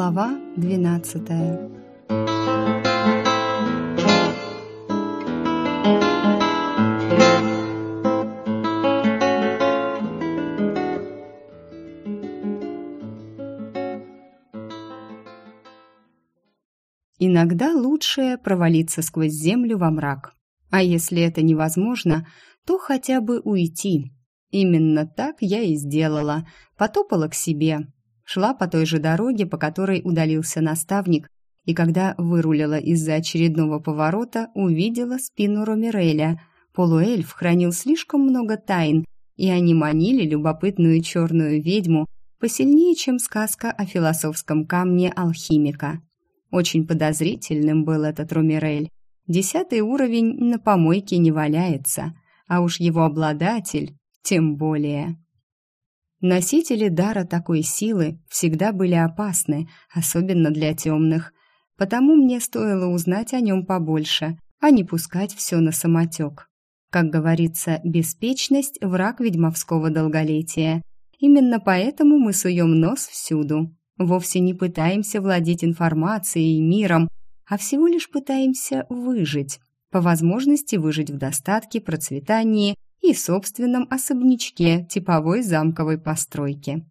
Глава двенадцатая Иногда лучше провалиться сквозь землю во мрак. А если это невозможно, то хотя бы уйти. Именно так я и сделала. Потопала к себе. Шла по той же дороге, по которой удалился наставник, и когда вырулила из-за очередного поворота, увидела спину Ромиреля. Полуэльф хранил слишком много тайн, и они манили любопытную черную ведьму посильнее, чем сказка о философском камне алхимика. Очень подозрительным был этот Румирель. Десятый уровень на помойке не валяется, а уж его обладатель тем более. Носители дара такой силы всегда были опасны, особенно для темных, потому мне стоило узнать о нем побольше, а не пускать все на самотек. Как говорится, беспечность – враг ведьмовского долголетия. Именно поэтому мы суем нос всюду. Вовсе не пытаемся владеть информацией и миром, а всего лишь пытаемся выжить. По возможности выжить в достатке, процветании и собственном особнячке типовой замковой постройки.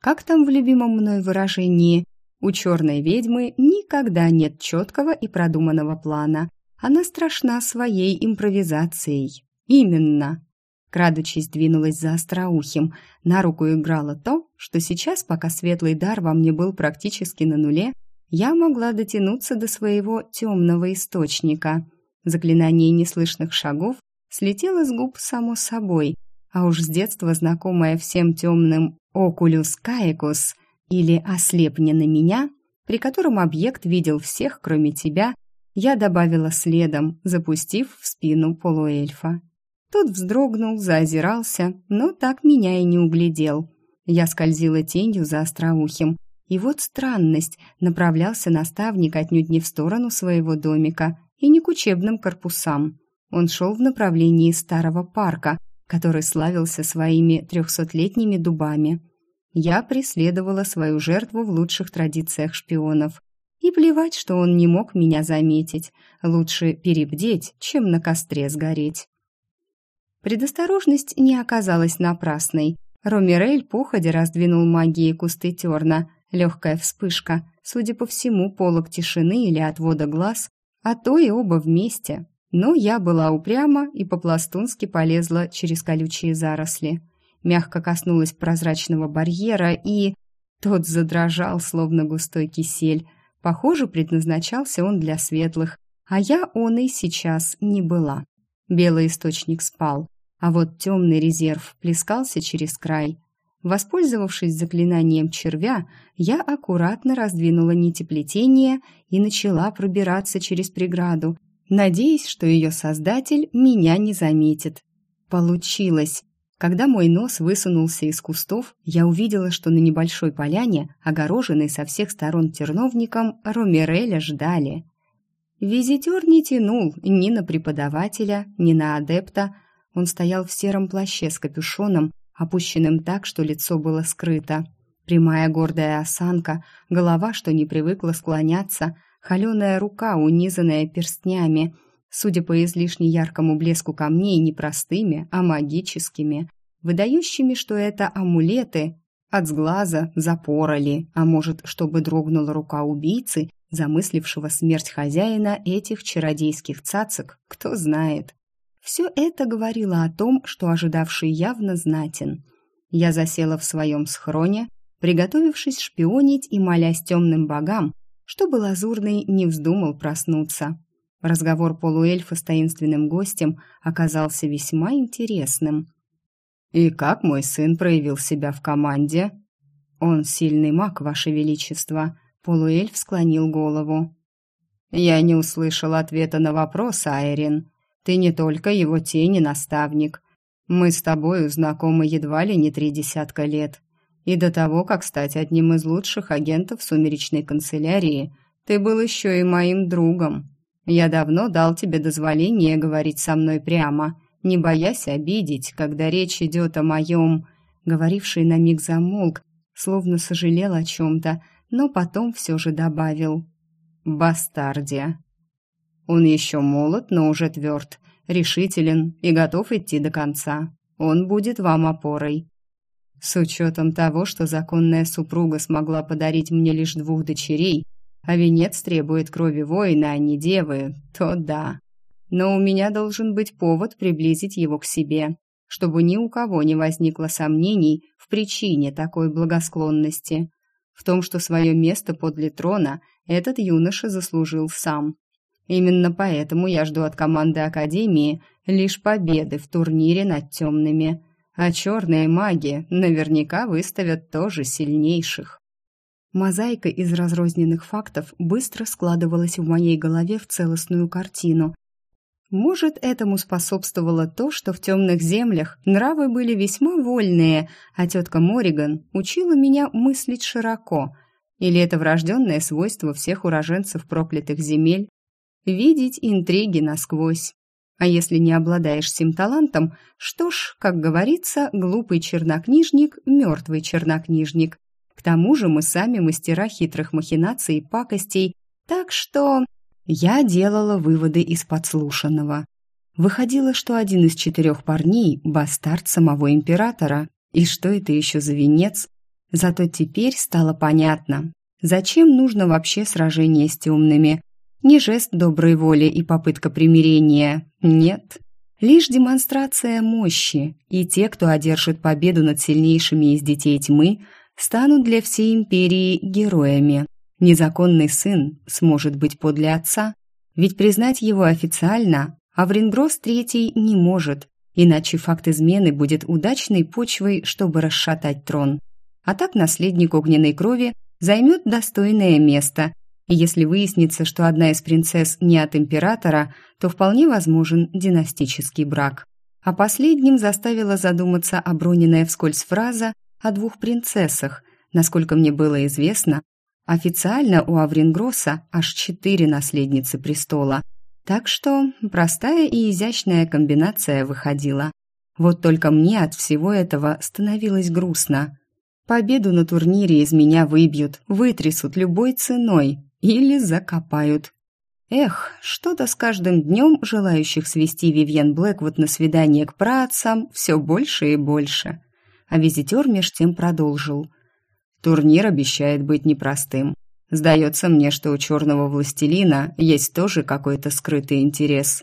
Как там в любимом мной выражении «У черной ведьмы никогда нет четкого и продуманного плана. Она страшна своей импровизацией». Именно. Крадучись, двинулась за остроухим. На руку играло то, что сейчас, пока светлый дар во мне был практически на нуле, я могла дотянуться до своего темного источника. Заклинание неслышных шагов слетело с губ само собой, а уж с детства знакомое всем темным «окулюс каекус» или «ослепни на меня», при котором объект видел всех, кроме тебя, я добавила следом, запустив в спину полуэльфа. Тот вздрогнул, заозирался, но так меня и не углядел. Я скользила тенью за остроухим, и вот странность, направлялся наставник отнюдь не в сторону своего домика и не к учебным корпусам. Он шел в направлении старого парка, который славился своими трехсотлетними дубами. Я преследовала свою жертву в лучших традициях шпионов. И плевать, что он не мог меня заметить. Лучше перебдеть, чем на костре сгореть. Предосторожность не оказалась напрасной. Ромирель походя раздвинул магией кусты терна. Легкая вспышка, судя по всему, полог тишины или отвода глаз, а то и оба вместе. Но я была упряма и по-пластунски полезла через колючие заросли. Мягко коснулась прозрачного барьера и... Тот задрожал, словно густой кисель. Похоже, предназначался он для светлых, а я он и сейчас не была. Белый источник спал, а вот темный резерв плескался через край. Воспользовавшись заклинанием червя, я аккуратно раздвинула нити плетения и начала пробираться через преграду, надеясь, что ее создатель меня не заметит. Получилось. Когда мой нос высунулся из кустов, я увидела, что на небольшой поляне, огороженной со всех сторон терновником, Ромереля ждали. Визитер не тянул ни на преподавателя, ни на адепта. Он стоял в сером плаще с капюшоном, опущенным так, что лицо было скрыто. Прямая гордая осанка, голова, что не привыкла склоняться, холеная рука, унизанная перстнями, судя по излишне яркому блеску камней, не простыми, а магическими, выдающими, что это амулеты, от сглаза запороли, а может, чтобы дрогнула рука убийцы, замыслившего смерть хозяина этих чародейских цацок, кто знает. Все это говорило о том, что ожидавший явно знатен. Я засела в своем схроне, приготовившись шпионить и молясь темным богам, чтобы Лазурный не вздумал проснуться. Разговор полуэльфа с таинственным гостем оказался весьма интересным. «И как мой сын проявил себя в команде?» «Он сильный маг, ваше величество», — полуэльф склонил голову. «Я не услышал ответа на вопрос, Айрин. Ты не только его тень и наставник. Мы с тобою знакомы едва ли не три десятка лет. И до того, как стать одним из лучших агентов сумеречной канцелярии, ты был еще и моим другом. Я давно дал тебе дозволение говорить со мной прямо, не боясь обидеть, когда речь идет о моем...» Говоривший на миг замолк, словно сожалел о чем-то, но потом все же добавил «Бастардия». Он еще молод, но уже тверд, решителен и готов идти до конца. Он будет вам опорой. С учетом того, что законная супруга смогла подарить мне лишь двух дочерей, а венец требует крови воина, а не девы, то да. Но у меня должен быть повод приблизить его к себе, чтобы ни у кого не возникло сомнений в причине такой благосклонности, в том, что свое место подле трона этот юноша заслужил сам. Именно поэтому я жду от команды Академии лишь победы в турнире над темными, а черные маги наверняка выставят тоже сильнейших. Мозаика из разрозненных фактов быстро складывалась в моей голове в целостную картину, может, этому способствовало то, что в темных землях нравы были весьма вольные, а тетка Мориган учила меня мыслить широко. Или это врожденное свойство всех уроженцев проклятых земель – видеть интриги насквозь. А если не обладаешь сим талантом, что ж, как говорится, глупый чернокнижник – мертвый чернокнижник. К тому же мы сами мастера хитрых махинаций и пакостей, так что я делала выводы из подслушанного. Выходило, что один из четырех парней – бастард самого императора. И что это еще за венец? Зато теперь стало понятно, зачем нужно вообще сражение с темными. Не жест доброй воли и попытка примирения. Нет. Лишь демонстрация мощи, и те, кто одержит победу над сильнейшими из детей тьмы, станут для всей империи героями. Незаконный сын сможет быть подле отца, ведь признать его официально Аврингрос III не может, иначе факт измены будет удачной почвой, чтобы расшатать трон. А так наследник огненной крови займет достойное место, и если выяснится, что одна из принцесс не от императора, то вполне возможен династический брак. А последним заставила задуматься оброненная вскользь фраза о двух принцессах. Насколько мне было известно, Официально у Аврингросса аж четыре наследницы престола, так что простая и изящная комбинация выходила. Вот только мне от всего этого становилось грустно. Победу на турнире из меня выбьют, вытрясут любой ценой или закопают. Эх, что-то с каждым днем желающих свести Вивьен Блэквуд на свидание к праотцам все больше и больше. А визитер меж тем продолжил – Турнир обещает быть непростым. Сдается мне, что у черного властелина есть тоже какой-то скрытый интерес.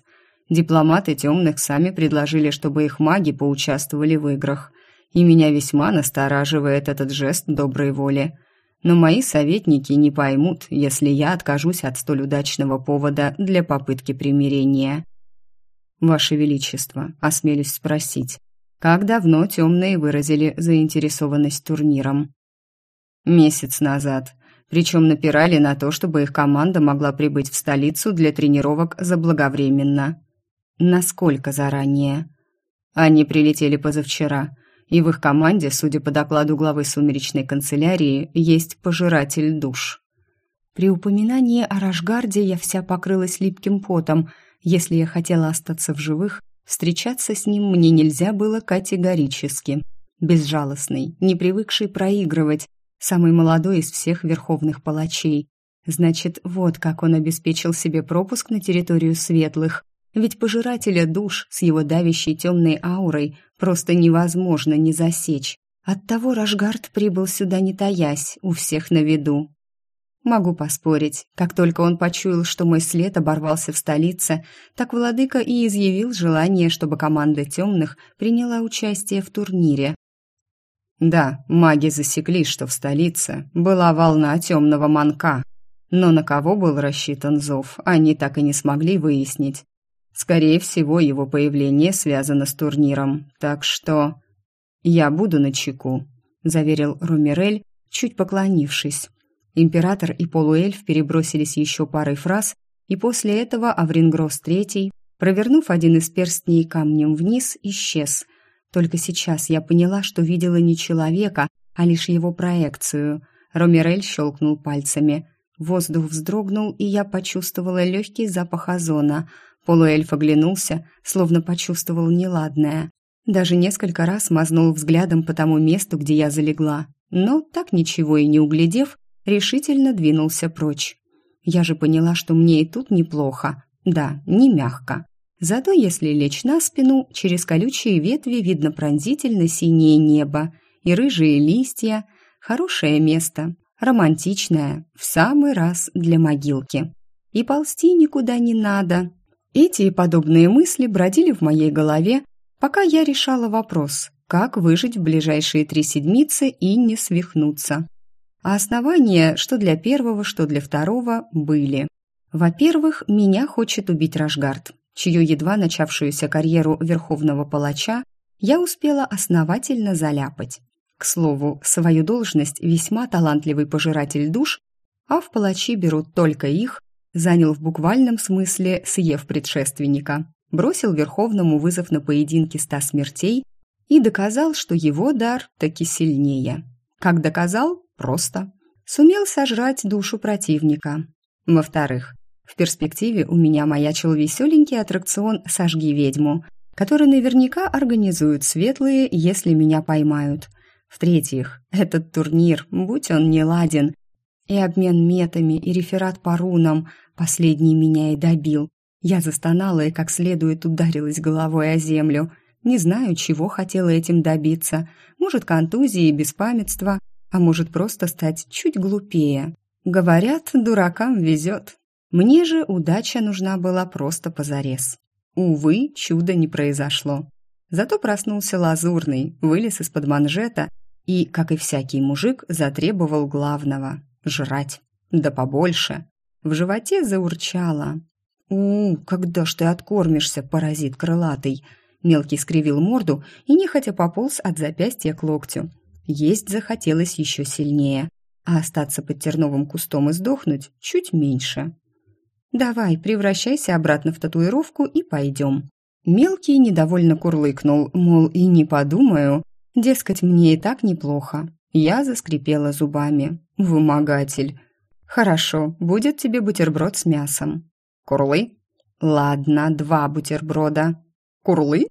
Дипломаты темных сами предложили, чтобы их маги поучаствовали в играх. И меня весьма настораживает этот жест доброй воли. Но мои советники не поймут, если я откажусь от столь удачного повода для попытки примирения. Ваше Величество, осмелюсь спросить, как давно темные выразили заинтересованность турниром? Месяц назад. Причем напирали на то, чтобы их команда могла прибыть в столицу для тренировок заблаговременно. Насколько заранее? Они прилетели позавчера, и в их команде, судя по докладу главы сумеречной канцелярии, есть пожиратель душ. При упоминании о Рашгарде я вся покрылась липким потом. Если я хотела остаться в живых, встречаться с ним мне нельзя было категорически. Безжалостный, не привыкший проигрывать, самый молодой из всех верховных палачей. Значит, вот как он обеспечил себе пропуск на территорию светлых. Ведь пожирателя душ с его давящей темной аурой просто невозможно не засечь. Оттого Рашгард прибыл сюда не таясь, у всех на виду. Могу поспорить, как только он почуял, что мой след оборвался в столице, так владыка и изъявил желание, чтобы команда темных приняла участие в турнире. Да, маги засекли, что в столице была волна темного манка, но на кого был рассчитан зов, они так и не смогли выяснить. Скорее всего, его появление связано с турниром, так что... «Я буду на чеку», — заверил Румирель, чуть поклонившись. Император и полуэльф перебросились еще парой фраз, и после этого Аврингрос Третий, провернув один из перстней камнем вниз, исчез — только сейчас я поняла, что видела не человека, а лишь его проекцию. Ромерель щелкнул пальцами. Воздух вздрогнул, и я почувствовала легкий запах озона. Полуэльф оглянулся, словно почувствовал неладное. Даже несколько раз мазнул взглядом по тому месту, где я залегла. Но, так ничего и не углядев, решительно двинулся прочь. Я же поняла, что мне и тут неплохо. Да, не мягко. Зато если лечь на спину, через колючие ветви видно пронзительно синее небо и рыжие листья. Хорошее место, романтичное, в самый раз для могилки. И ползти никуда не надо. Эти и подобные мысли бродили в моей голове, пока я решала вопрос, как выжить в ближайшие три седмицы и не свихнуться. А основания, что для первого, что для второго, были. Во-первых, меня хочет убить Рашгард, чью едва начавшуюся карьеру верховного палача я успела основательно заляпать. К слову, свою должность весьма талантливый пожиратель душ, а в палачи берут только их, занял в буквальном смысле, съев предшественника, бросил Верховному вызов на поединке ста смертей и доказал, что его дар таки сильнее. Как доказал? Просто. Сумел сожрать душу противника. Во-вторых, в перспективе у меня маячил веселенький аттракцион «Сожги ведьму», который наверняка организуют светлые, если меня поймают. В-третьих, этот турнир, будь он не ладен, и обмен метами, и реферат по рунам, последний меня и добил. Я застонала и как следует ударилась головой о землю. Не знаю, чего хотела этим добиться. Может, контузии и беспамятства, а может, просто стать чуть глупее. Говорят, дуракам везет. Мне же удача нужна была просто позарез. Увы, чуда не произошло. Зато проснулся лазурный, вылез из-под манжета и, как и всякий мужик, затребовал главного – жрать. Да побольше. В животе заурчало. «У, когда ж ты откормишься, паразит крылатый?» Мелкий скривил морду и нехотя пополз от запястья к локтю. Есть захотелось еще сильнее, а остаться под терновым кустом и сдохнуть чуть меньше. «Давай, превращайся обратно в татуировку и пойдем». Мелкий недовольно курлыкнул, мол, и не подумаю, дескать, мне и так неплохо. Я заскрипела зубами. «Вымогатель». «Хорошо, будет тебе бутерброд с мясом». «Курлы?» «Ладно, два бутерброда». «Курлы?»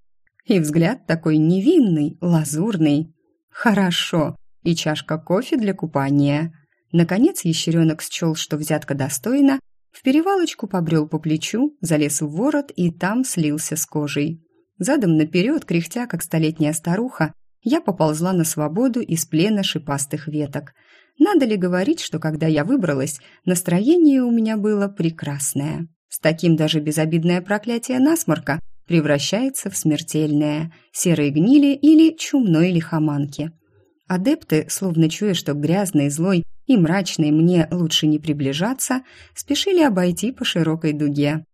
И взгляд такой невинный, лазурный. «Хорошо, и чашка кофе для купания». Наконец ящеренок счел, что взятка достойна, в перевалочку побрел по плечу, залез в ворот и там слился с кожей. Задом наперед, кряхтя, как столетняя старуха, я поползла на свободу из плена шипастых веток. Надо ли говорить, что когда я выбралась, настроение у меня было прекрасное. С таким даже безобидное проклятие насморка превращается в смертельное, серой гнили или чумной лихоманки. Адепты, словно чуя, что грязный, злой и мрачный мне лучше не приближаться, спешили обойти по широкой дуге.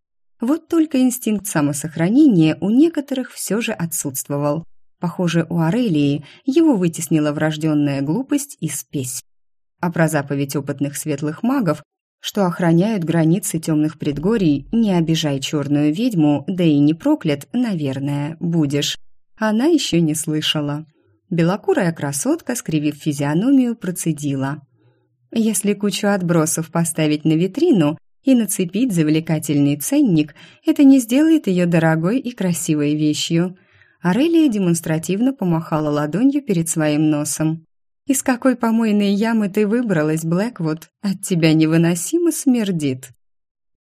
Вот только инстинкт самосохранения у некоторых все же отсутствовал. Похоже, у Арелии его вытеснила врожденная глупость и спесь. А про заповедь опытных светлых магов, что охраняют границы темных предгорий, не обижай черную ведьму, да и не проклят, наверное, будешь. Она еще не слышала. Белокурая красотка, скривив физиономию, процедила. Если кучу отбросов поставить на витрину и нацепить завлекательный ценник, это не сделает ее дорогой и красивой вещью. Арелия демонстративно помахала ладонью перед своим носом. «Из какой помойной ямы ты выбралась, Блэквуд? От тебя невыносимо смердит».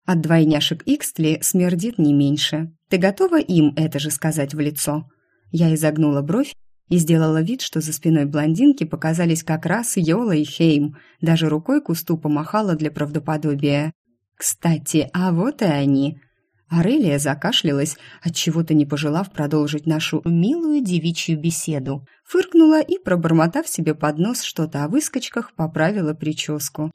От двойняшек Икстли смердит не меньше. Ты готова им это же сказать в лицо? Я изогнула бровь и сделала вид, что за спиной блондинки показались как раз Йола и Хейм, даже рукой кусту помахала для правдоподобия. «Кстати, а вот и они!» Арелия закашлялась, отчего-то не пожелав продолжить нашу милую девичью беседу. Фыркнула и, пробормотав себе под нос что-то о выскочках, поправила прическу.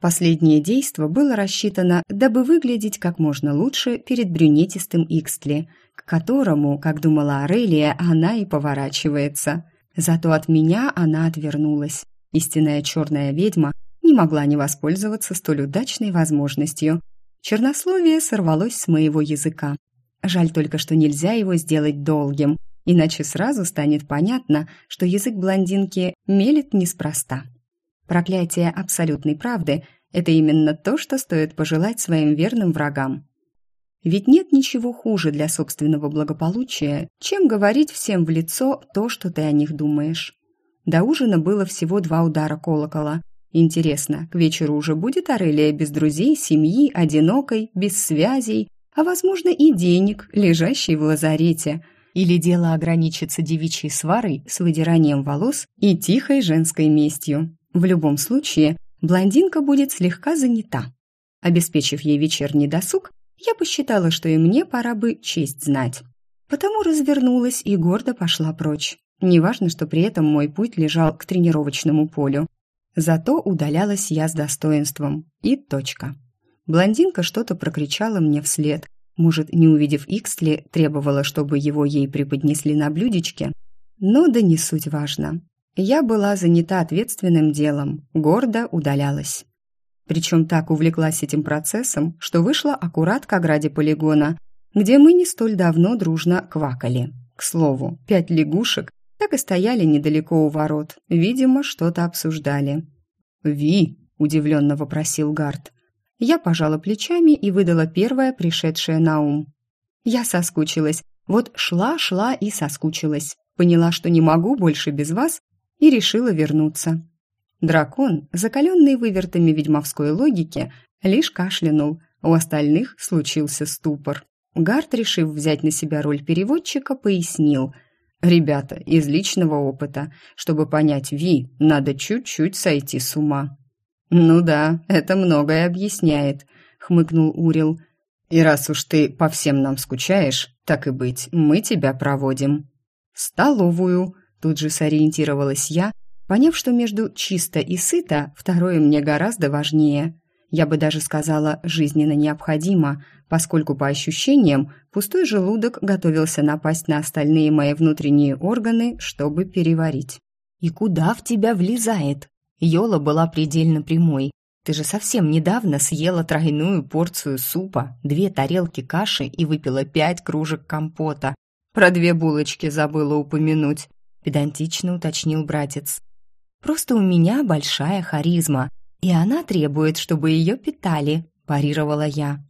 Последнее действо было рассчитано, дабы выглядеть как можно лучше перед брюнетистым Икстли – к которому, как думала Арелия, она и поворачивается. Зато от меня она отвернулась. Истинная черная ведьма не могла не воспользоваться столь удачной возможностью. Чернословие сорвалось с моего языка. Жаль только, что нельзя его сделать долгим, иначе сразу станет понятно, что язык блондинки мелет неспроста. Проклятие абсолютной правды – это именно то, что стоит пожелать своим верным врагам. Ведь нет ничего хуже для собственного благополучия, чем говорить всем в лицо то, что ты о них думаешь. До ужина было всего два удара колокола, Интересно, к вечеру уже будет Арелия без друзей, семьи, одинокой, без связей, а, возможно, и денег, лежащей в лазарете? Или дело ограничится девичьей сварой с выдиранием волос и тихой женской местью? В любом случае, блондинка будет слегка занята. Обеспечив ей вечерний досуг, я посчитала, что и мне пора бы честь знать. Потому развернулась и гордо пошла прочь. Неважно, что при этом мой путь лежал к тренировочному полю. Зато удалялась я с достоинством. И точка. Блондинка что-то прокричала мне вслед. Может, не увидев Иксли, требовала, чтобы его ей преподнесли на блюдечке? Но да не суть важно. Я была занята ответственным делом, гордо удалялась. Причем так увлеклась этим процессом, что вышла аккурат к ограде полигона, где мы не столь давно дружно квакали. К слову, пять лягушек так и стояли недалеко у ворот. Видимо, что-то обсуждали. «Ви!» – удивленно вопросил Гард. Я пожала плечами и выдала первое пришедшее на ум. Я соскучилась. Вот шла-шла и соскучилась. Поняла, что не могу больше без вас, и решила вернуться. Дракон, закаленный вывертами ведьмовской логики, лишь кашлянул. У остальных случился ступор. Гард, решив взять на себя роль переводчика, пояснил – Ребята, из личного опыта, чтобы понять Ви, надо чуть-чуть сойти с ума. Ну да, это многое объясняет, хмыкнул Урил. И раз уж ты по всем нам скучаешь, так и быть, мы тебя проводим. Столовую, тут же сориентировалась я, поняв, что между чисто и сыто второе мне гораздо важнее. Я бы даже сказала, жизненно необходимо, поскольку, по ощущениям, пустой желудок готовился напасть на остальные мои внутренние органы, чтобы переварить. «И куда в тебя влезает?» Йола была предельно прямой. «Ты же совсем недавно съела тройную порцию супа, две тарелки каши и выпила пять кружек компота. Про две булочки забыла упомянуть», – педантично уточнил братец. «Просто у меня большая харизма, и она требует, чтобы ее питали», – парировала я.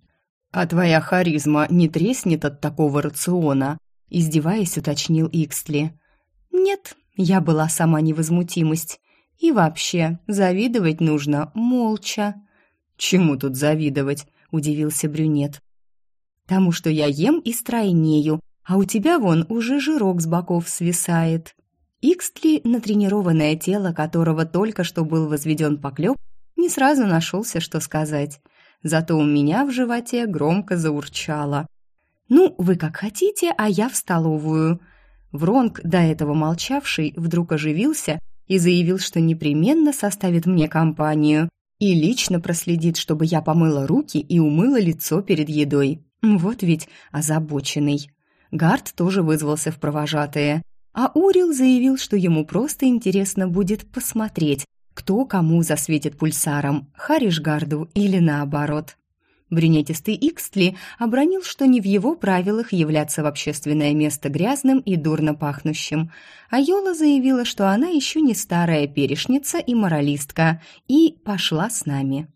«А твоя харизма не треснет от такого рациона?» Издеваясь, уточнил Иксли. «Нет, я была сама невозмутимость. И вообще, завидовать нужно молча». «Чему тут завидовать?» – удивился брюнет. «Тому, что я ем и стройнею, а у тебя вон уже жирок с боков свисает». Икстли, натренированное тело которого только что был возведен поклеп, не сразу нашелся, что сказать зато у меня в животе громко заурчало. «Ну, вы как хотите, а я в столовую». Вронг, до этого молчавший, вдруг оживился и заявил, что непременно составит мне компанию и лично проследит, чтобы я помыла руки и умыла лицо перед едой. Вот ведь озабоченный. Гард тоже вызвался в провожатые, а Урил заявил, что ему просто интересно будет посмотреть, кто кому засветит пульсаром, Харишгарду или наоборот. Брюнетистый Икстли обронил, что не в его правилах являться в общественное место грязным и дурно пахнущим, а Йола заявила, что она еще не старая перешница и моралистка, и пошла с нами.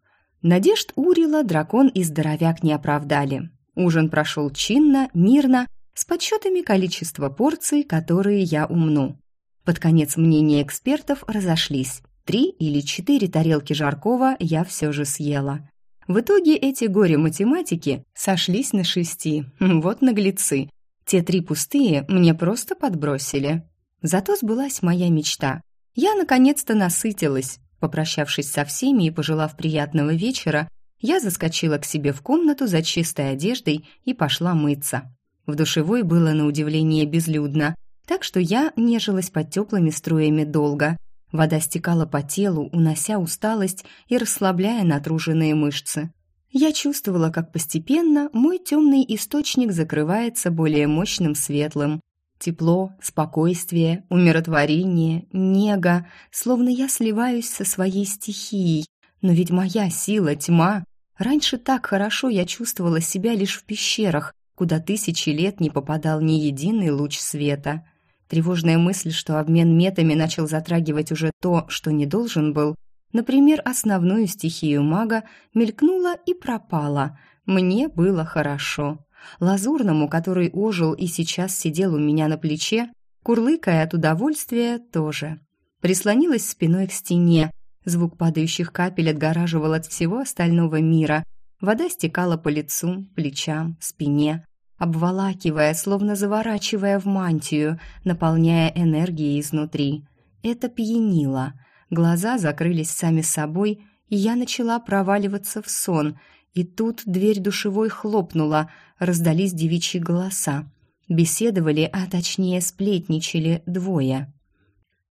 Надежд Урила дракон и здоровяк не оправдали. Ужин прошел чинно, мирно, с подсчетами количества порций, которые я умну. Под конец мнения экспертов разошлись. Три или четыре тарелки жаркого я все же съела. В итоге эти горе-математики сошлись на шести. Вот наглецы. Те три пустые мне просто подбросили. Зато сбылась моя мечта. Я наконец-то насытилась. Попрощавшись со всеми и пожелав приятного вечера, я заскочила к себе в комнату за чистой одеждой и пошла мыться. В душевой было на удивление безлюдно, так что я нежилась под теплыми струями долго, Вода стекала по телу, унося усталость и расслабляя натруженные мышцы. Я чувствовала, как постепенно мой темный источник закрывается более мощным светлым. Тепло, спокойствие, умиротворение, нега, словно я сливаюсь со своей стихией. Но ведь моя сила — тьма. Раньше так хорошо я чувствовала себя лишь в пещерах, куда тысячи лет не попадал ни единый луч света. Тревожная мысль, что обмен метами начал затрагивать уже то, что не должен был, например, основную стихию мага, мелькнула и пропала. Мне было хорошо. Лазурному, который ожил и сейчас сидел у меня на плече, курлыкая от удовольствия, тоже. Прислонилась спиной к стене, Звук падающих капель отгораживал от всего остального мира. Вода стекала по лицу, плечам, спине, обволакивая, словно заворачивая в мантию, наполняя энергией изнутри. Это пьянило. Глаза закрылись сами собой, и я начала проваливаться в сон. И тут дверь душевой хлопнула, раздались девичьи голоса. Беседовали, а точнее сплетничали двое.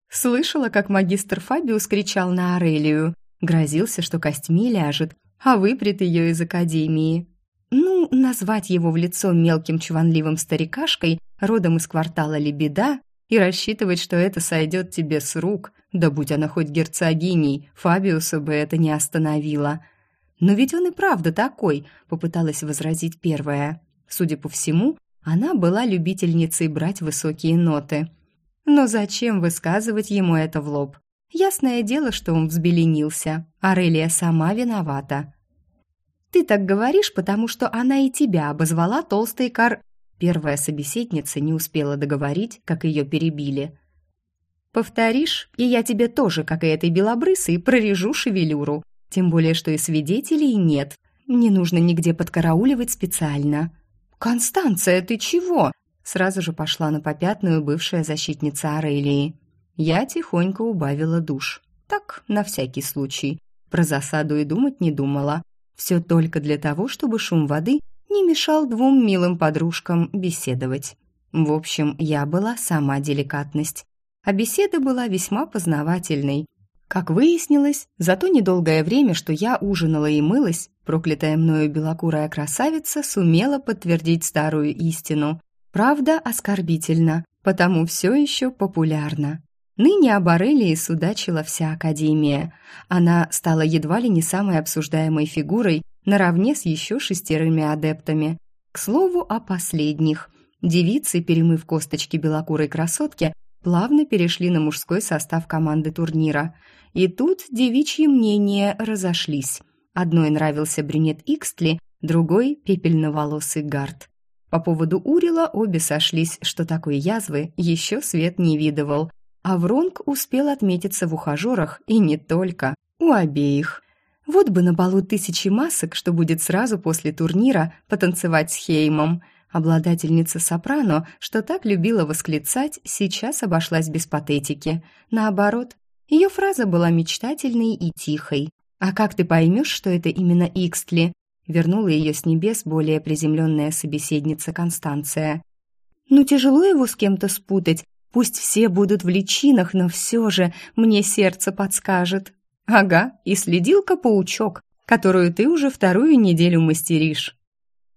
Слышала, как магистр Фабиус кричал на Арелию. Грозился, что костьми ляжет, а выпрет ее из академии. Ну, назвать его в лицо мелким чванливым старикашкой, родом из квартала Лебеда, и рассчитывать, что это сойдет тебе с рук, да будь она хоть герцогиней, Фабиуса бы это не остановило. Но ведь он и правда такой, попыталась возразить первая. Судя по всему, она была любительницей брать высокие ноты. Но зачем высказывать ему это в лоб? Ясное дело, что он взбеленился. Арелия сама виновата. «Ты так говоришь, потому что она и тебя обозвала толстой кар...» Первая собеседница не успела договорить, как ее перебили. «Повторишь, и я тебе тоже, как и этой белобрысой, прорежу шевелюру. Тем более, что и свидетелей нет. Не нужно нигде подкарауливать специально». «Констанция, ты чего?» Сразу же пошла на попятную бывшая защитница Арелии. Я тихонько убавила душ. Так, на всякий случай. Про засаду и думать не думала. Все только для того, чтобы шум воды не мешал двум милым подружкам беседовать. В общем, я была сама деликатность. А беседа была весьма познавательной. Как выяснилось, за то недолгое время, что я ужинала и мылась, проклятая мною белокурая красавица сумела подтвердить старую истину. Правда оскорбительно, потому все еще популярна. Ныне об Орелии судачила вся Академия. Она стала едва ли не самой обсуждаемой фигурой наравне с еще шестерыми адептами. К слову о последних. Девицы, перемыв косточки белокурой красотки, плавно перешли на мужской состав команды турнира. И тут девичьи мнения разошлись. Одной нравился брюнет Икстли, другой – пепельноволосый Гард. По поводу Урила обе сошлись, что такой язвы еще свет не видывал. А Вронг успел отметиться в ухажерах, и не только, у обеих. Вот бы на балу тысячи масок, что будет сразу после турнира, потанцевать с Хеймом. Обладательница сопрано, что так любила восклицать, сейчас обошлась без патетики. Наоборот, ее фраза была мечтательной и тихой. «А как ты поймешь, что это именно Икстли?» Вернула ее с небес более приземленная собеседница Констанция. «Ну, тяжело его с кем-то спутать. Пусть все будут в личинах, но все же мне сердце подскажет». «Ага, и следилка-паучок, которую ты уже вторую неделю мастеришь».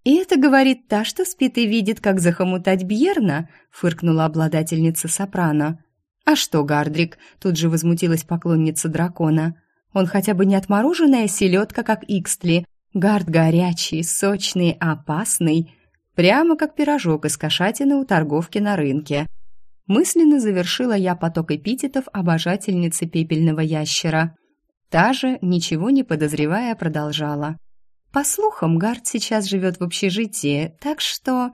«И это говорит та, что спит и видит, как захомутать Бьерна?» — фыркнула обладательница сопрано. «А что, Гардрик?» — тут же возмутилась поклонница дракона. «Он хотя бы не отмороженная селедка, как Икстли, Гард горячий, сочный, опасный, прямо как пирожок из кошатины у торговки на рынке. Мысленно завершила я поток эпитетов обожательницы пепельного ящера. Та же, ничего не подозревая, продолжала. По слухам, Гард сейчас живет в общежитии, так что...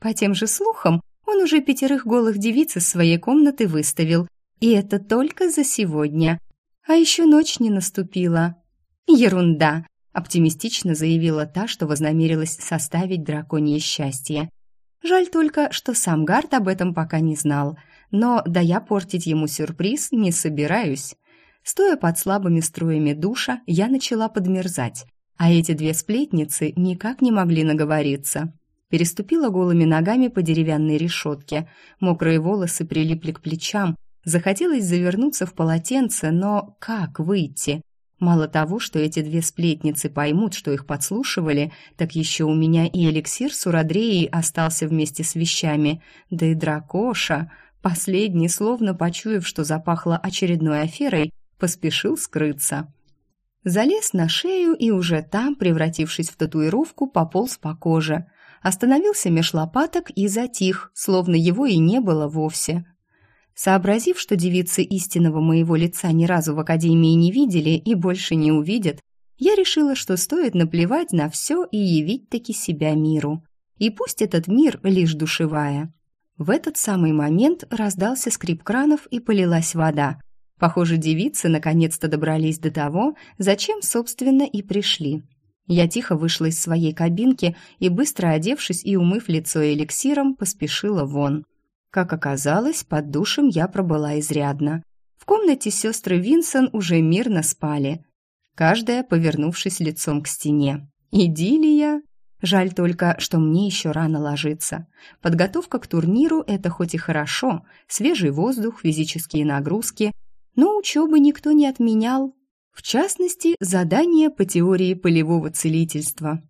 По тем же слухам, он уже пятерых голых девиц из своей комнаты выставил. И это только за сегодня. А еще ночь не наступила. Ерунда оптимистично заявила та, что вознамерилась составить драконье счастье. Жаль только, что сам Гард об этом пока не знал, но да я портить ему сюрприз не собираюсь. Стоя под слабыми струями душа, я начала подмерзать, а эти две сплетницы никак не могли наговориться. Переступила голыми ногами по деревянной решетке, мокрые волосы прилипли к плечам, захотелось завернуться в полотенце, но как выйти? Мало того, что эти две сплетницы поймут, что их подслушивали, так еще у меня и эликсир с Урадреей остался вместе с вещами. Да и дракоша, последний, словно почуяв, что запахло очередной аферой, поспешил скрыться. Залез на шею и уже там, превратившись в татуировку, пополз по коже. Остановился меж лопаток и затих, словно его и не было вовсе. Сообразив, что девицы истинного моего лица ни разу в академии не видели и больше не увидят, я решила, что стоит наплевать на все и явить таки себя миру. И пусть этот мир лишь душевая. В этот самый момент раздался скрип кранов и полилась вода. Похоже, девицы наконец-то добрались до того, зачем, собственно, и пришли. Я тихо вышла из своей кабинки и, быстро одевшись и умыв лицо эликсиром, поспешила вон. Как оказалось, под душем я пробыла изрядно. В комнате сестры Винсон уже мирно спали, каждая повернувшись лицом к стене. Идиллия! Жаль только, что мне еще рано ложиться. Подготовка к турниру – это хоть и хорошо, свежий воздух, физические нагрузки, но учебы никто не отменял. В частности, задания по теории полевого целительства.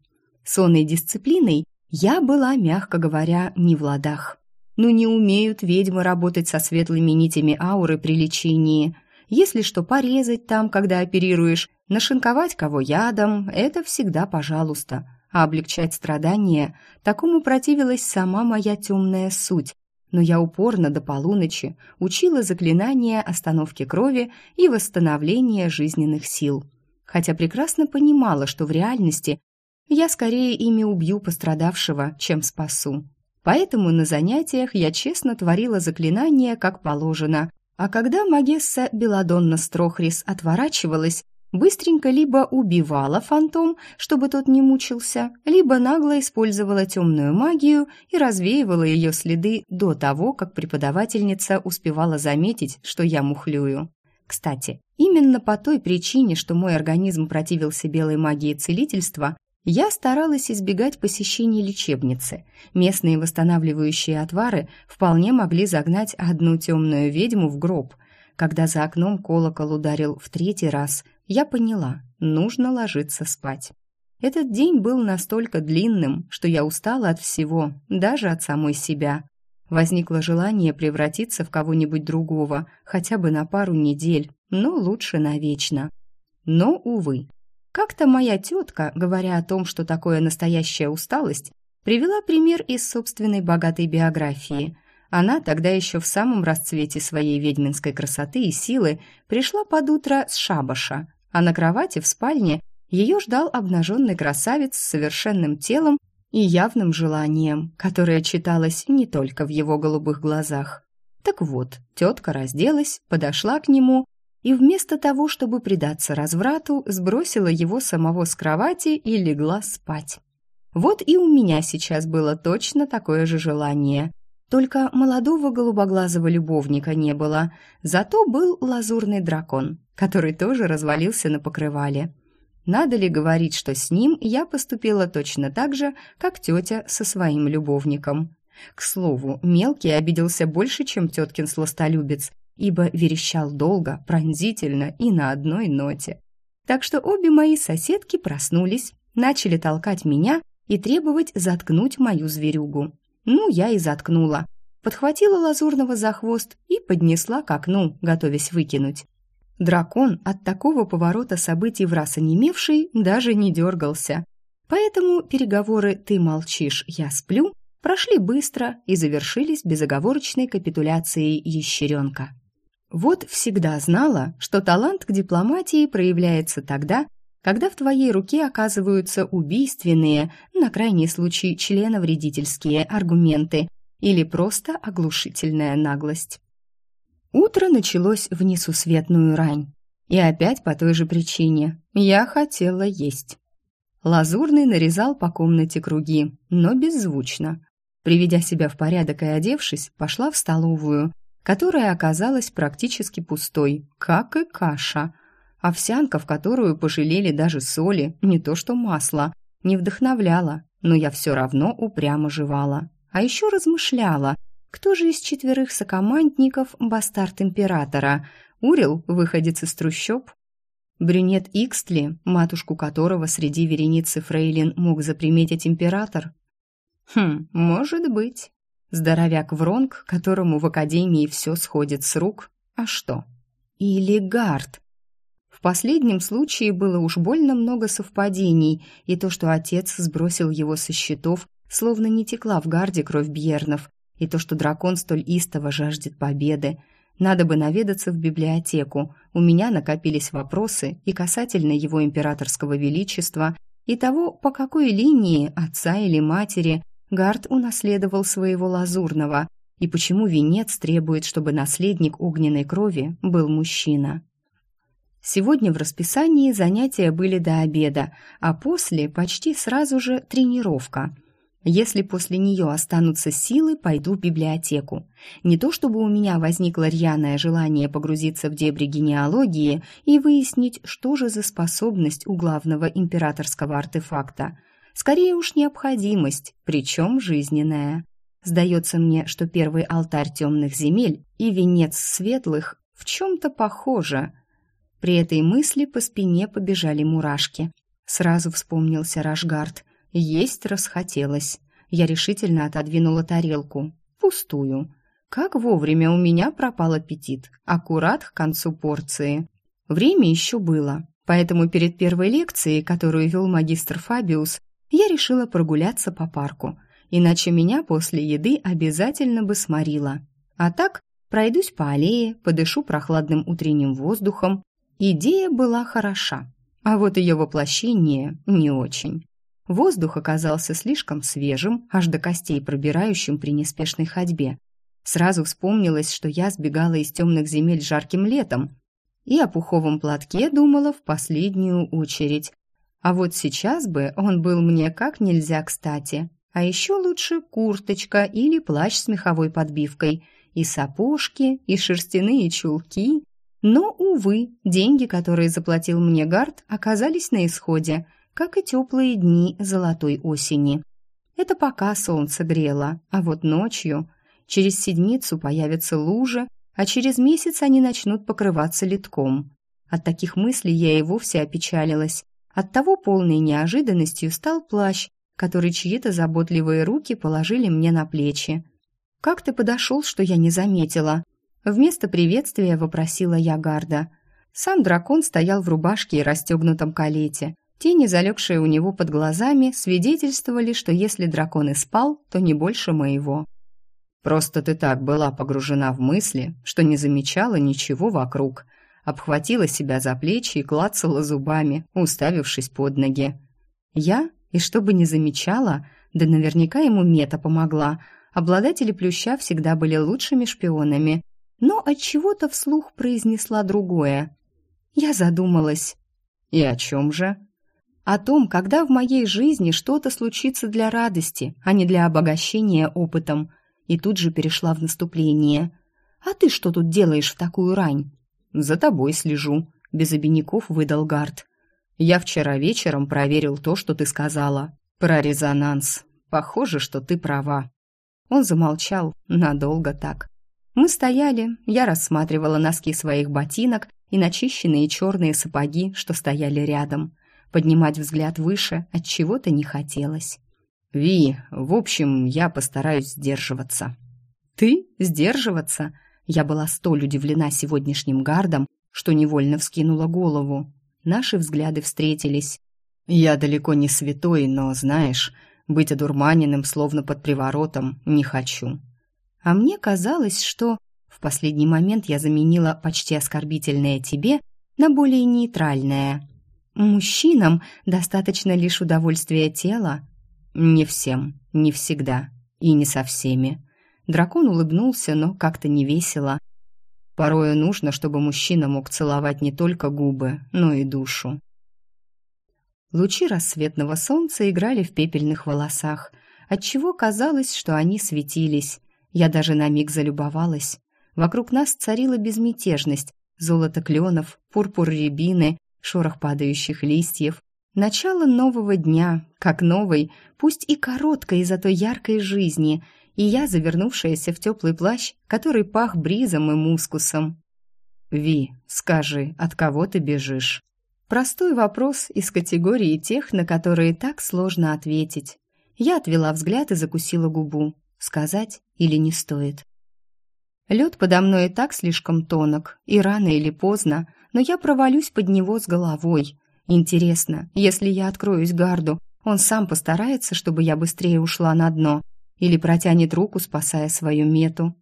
Сонной дисциплиной я была, мягко говоря, не в ладах. Ну не умеют ведьмы работать со светлыми нитями ауры при лечении. Если что порезать там, когда оперируешь, нашинковать кого ядом – это всегда пожалуйста. А облегчать страдания – такому противилась сама моя темная суть. Но я упорно до полуночи учила заклинания остановки крови и восстановления жизненных сил. Хотя прекрасно понимала, что в реальности я скорее ими убью пострадавшего, чем спасу. Поэтому на занятиях я честно творила заклинания, как положено, а когда Магесса Беладонна Строхрис отворачивалась, быстренько либо убивала фантом, чтобы тот не мучился, либо нагло использовала темную магию и развеивала ее следы до того, как преподавательница успевала заметить, что я мухлюю. Кстати, именно по той причине, что мой организм противился белой магии целительства, я старалась избегать посещений лечебницы. Местные восстанавливающие отвары вполне могли загнать одну темную ведьму в гроб. Когда за окном колокол ударил в третий раз, я поняла, нужно ложиться спать. Этот день был настолько длинным, что я устала от всего, даже от самой себя. Возникло желание превратиться в кого-нибудь другого, хотя бы на пару недель, но лучше навечно. Но, увы, как-то моя тетка, говоря о том, что такое настоящая усталость, привела пример из собственной богатой биографии. Она тогда еще в самом расцвете своей ведьминской красоты и силы пришла под утро с шабаша, а на кровати в спальне ее ждал обнаженный красавец с совершенным телом и явным желанием, которое читалось не только в его голубых глазах. Так вот, тетка разделась, подошла к нему и вместо того, чтобы предаться разврату, сбросила его самого с кровати и легла спать. Вот и у меня сейчас было точно такое же желание. Только молодого голубоглазого любовника не было, зато был лазурный дракон, который тоже развалился на покрывале. Надо ли говорить, что с ним я поступила точно так же, как тетя со своим любовником? К слову, мелкий обиделся больше, чем теткин сластолюбец, ибо верещал долго, пронзительно и на одной ноте. Так что обе мои соседки проснулись, начали толкать меня и требовать заткнуть мою зверюгу. Ну, я и заткнула. Подхватила лазурного за хвост и поднесла к окну, готовясь выкинуть. Дракон от такого поворота событий в раз онемевший даже не дергался. Поэтому переговоры «ты молчишь, я сплю» прошли быстро и завершились безоговорочной капитуляцией ящеренка. Вот всегда знала, что талант к дипломатии проявляется тогда, когда в твоей руке оказываются убийственные, на крайний случай членовредительские аргументы или просто оглушительная наглость. Утро началось в несусветную рань. И опять по той же причине. Я хотела есть. Лазурный нарезал по комнате круги, но беззвучно. Приведя себя в порядок и одевшись, пошла в столовую, которая оказалась практически пустой, как и каша. Овсянка, в которую пожалели даже соли, не то что масло, не вдохновляла, но я все равно упрямо жевала. А еще размышляла, кто же из четверых сокомандников бастард императора? Урил, выходец из трущоб? Брюнет Икстли, матушку которого среди вереницы фрейлин мог заприметить император? Хм, может быть. Здоровяк Вронг, которому в академии все сходит с рук. А что? Или Гард. В последнем случае было уж больно много совпадений, и то, что отец сбросил его со счетов, словно не текла в Гарде кровь Бьернов, и то, что дракон столь истово жаждет победы. Надо бы наведаться в библиотеку. У меня накопились вопросы и касательно его императорского величества, и того, по какой линии, отца или матери, Гард унаследовал своего лазурного, И почему венец требует, чтобы наследник огненной крови был мужчина? Сегодня в расписании занятия были до обеда, а после почти сразу же тренировка. Если после нее останутся силы, пойду в библиотеку. Не то чтобы у меня возникло рьяное желание погрузиться в дебри генеалогии и выяснить, что же за способность у главного императорского артефакта. Скорее уж необходимость, причем жизненная. Сдается мне, что первый алтарь темных земель и венец светлых в чем-то похожи. При этой мысли по спине побежали мурашки. Сразу вспомнился Рашгард. Есть расхотелось. Я решительно отодвинула тарелку. Пустую. Как вовремя у меня пропал аппетит. Аккурат к концу порции. Время еще было, поэтому перед первой лекцией, которую вел магистр Фабиус, я решила прогуляться по парку. Иначе меня после еды обязательно бы сморило. А так пройдусь по аллее, подышу прохладным утренним воздухом, Идея была хороша, а вот ее воплощение не очень. Воздух оказался слишком свежим, аж до костей пробирающим при неспешной ходьбе. Сразу вспомнилось, что я сбегала из темных земель жарким летом, и о пуховом платке думала в последнюю очередь. А вот сейчас бы он был мне как нельзя кстати. А еще лучше курточка или плащ с меховой подбивкой, и сапожки, и шерстяные чулки, но, увы, деньги, которые заплатил мне Гард, оказались на исходе, как и теплые дни золотой осени. Это пока солнце грело, а вот ночью через седмицу появятся лужи, а через месяц они начнут покрываться литком. От таких мыслей я и вовсе опечалилась. Оттого полной неожиданностью стал плащ, который чьи-то заботливые руки положили мне на плечи. «Как ты подошел, что я не заметила?» Вместо приветствия вопросила я Гарда. Сам дракон стоял в рубашке и расстегнутом калете. Тени, залегшие у него под глазами, свидетельствовали, что если дракон и спал, то не больше моего. «Просто ты так была погружена в мысли, что не замечала ничего вокруг», обхватила себя за плечи и клацала зубами, уставившись под ноги. Я, и чтобы не замечала, да наверняка ему мета помогла, обладатели плюща всегда были лучшими шпионами, но от чего-то вслух произнесла другое. Я задумалась. И о чем же? О том, когда в моей жизни что-то случится для радости, а не для обогащения опытом. И тут же перешла в наступление. А ты что тут делаешь в такую рань? За тобой слежу, без обиняков выдал Гард. Я вчера вечером проверил то, что ты сказала. Про резонанс. Похоже, что ты права. Он замолчал надолго так. Мы стояли, я рассматривала носки своих ботинок и начищенные черные сапоги, что стояли рядом. Поднимать взгляд выше от чего-то не хотелось. «Ви, в общем, я постараюсь сдерживаться». «Ты? Сдерживаться?» Я была столь удивлена сегодняшним гардом, что невольно вскинула голову. Наши взгляды встретились. «Я далеко не святой, но, знаешь, быть одурманенным, словно под приворотом, не хочу. А мне казалось, что в последний момент я заменила почти оскорбительное тебе на более нейтральное. Мужчинам достаточно лишь удовольствия тела. Не всем, не всегда и не со всеми. Дракон улыбнулся, но как-то не весело. Порою нужно, чтобы мужчина мог целовать не только губы, но и душу. Лучи рассветного солнца играли в пепельных волосах, отчего казалось, что они светились. Я даже на миг залюбовалась. Вокруг нас царила безмятежность, золото кленов, пурпур рябины, шорох падающих листьев. Начало нового дня, как новой, пусть и короткой, зато яркой жизни, и я, завернувшаяся в теплый плащ, который пах бризом и мускусом. «Ви, скажи, от кого ты бежишь?» Простой вопрос из категории тех, на которые так сложно ответить. Я отвела взгляд и закусила губу. Сказать или не стоит? Лед подо мной и так слишком тонок, и рано или поздно, но я провалюсь под него с головой. Интересно, если я откроюсь гарду, он сам постарается, чтобы я быстрее ушла на дно, или протянет руку, спасая свою мету.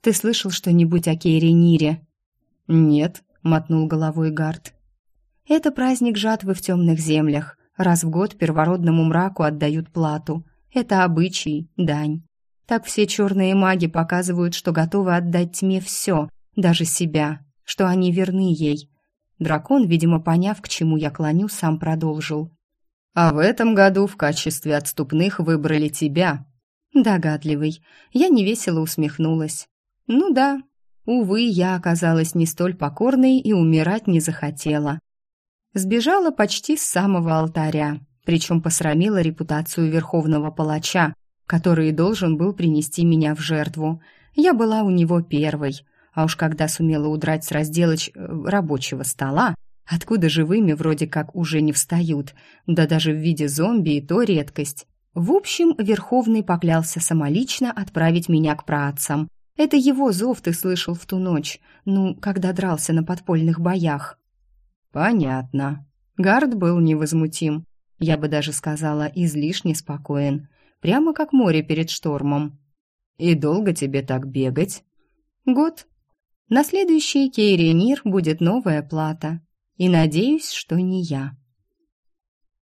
«Ты слышал что-нибудь о Кейре «Нет», — мотнул головой Гард. «Это праздник жатвы в темных землях. Раз в год первородному мраку отдают плату. Это обычай, дань. Так все черные маги показывают, что готовы отдать тьме все, даже себя, что они верны ей. Дракон, видимо, поняв, к чему я клоню, сам продолжил. «А в этом году в качестве отступных выбрали тебя». Догадливый. Я невесело усмехнулась. «Ну да, увы, я оказалась не столь покорной и умирать не захотела. Сбежала почти с самого алтаря, причем посрамила репутацию верховного палача, который должен был принести меня в жертву. Я была у него первой, а уж когда сумела удрать с разделоч... Э, рабочего стола, откуда живыми вроде как уже не встают, да даже в виде зомби и то редкость. В общем, Верховный поклялся самолично отправить меня к праотцам. Это его зов ты слышал в ту ночь, ну, когда дрался на подпольных боях. Понятно. Гард был невозмутим. Я бы даже сказала, излишне спокоен. Прямо как море перед штормом. И долго тебе так бегать? Год, на следующий Кейренир будет новая плата. И надеюсь, что не я.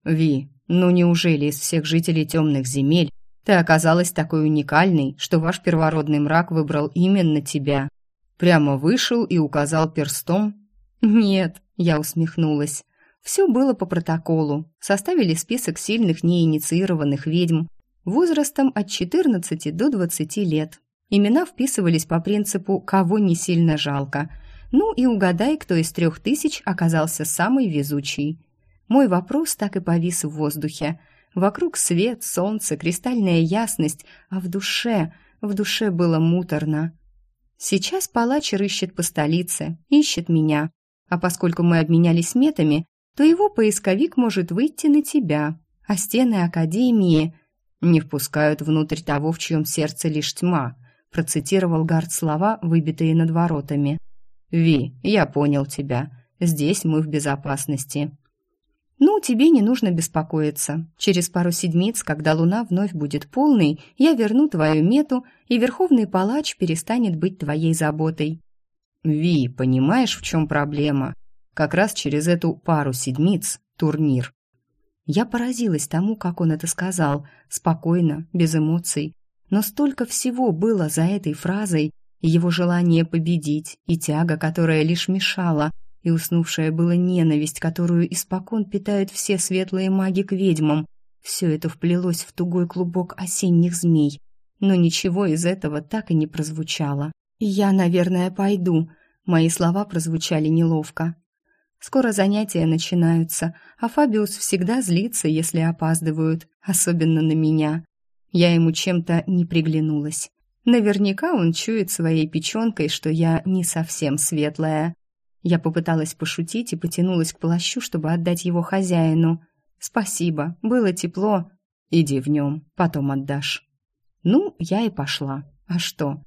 Ви, ну неужели из всех жителей темных земель ты оказалась такой уникальной, что ваш первородный мрак выбрал именно тебя? Прямо вышел и указал перстом? Нет, я усмехнулась. Все было по протоколу. Составили список сильных неинициированных ведьм возрастом от 14 до 20 лет. Имена вписывались по принципу «кого не сильно жалко». Ну и угадай, кто из трех тысяч оказался самый везучий. Мой вопрос так и повис в воздухе. Вокруг свет, солнце, кристальная ясность, а в душе, в душе было муторно. Сейчас палач рыщет по столице, ищет меня. А поскольку мы обменялись метами, то его поисковик может выйти на тебя, а стены Академии не впускают внутрь того, в чьем сердце лишь тьма процитировал Гард слова, выбитые над воротами. «Ви, я понял тебя. Здесь мы в безопасности». «Ну, тебе не нужно беспокоиться. Через пару седмиц, когда луна вновь будет полной, я верну твою мету, и Верховный Палач перестанет быть твоей заботой». «Ви, понимаешь, в чем проблема? Как раз через эту пару седмиц турнир». Я поразилась тому, как он это сказал, спокойно, без эмоций, но столько всего было за этой фразой, его желание победить, и тяга, которая лишь мешала, и уснувшая была ненависть, которую испокон питают все светлые маги к ведьмам. Все это вплелось в тугой клубок осенних змей, но ничего из этого так и не прозвучало. «Я, наверное, пойду», — мои слова прозвучали неловко. Скоро занятия начинаются, а Фабиус всегда злится, если опаздывают, особенно на меня. Я ему чем-то не приглянулась. Наверняка он чует своей печенкой, что я не совсем светлая. Я попыталась пошутить и потянулась к плащу, чтобы отдать его хозяину. «Спасибо, было тепло. Иди в нем, потом отдашь». Ну, я и пошла. А что?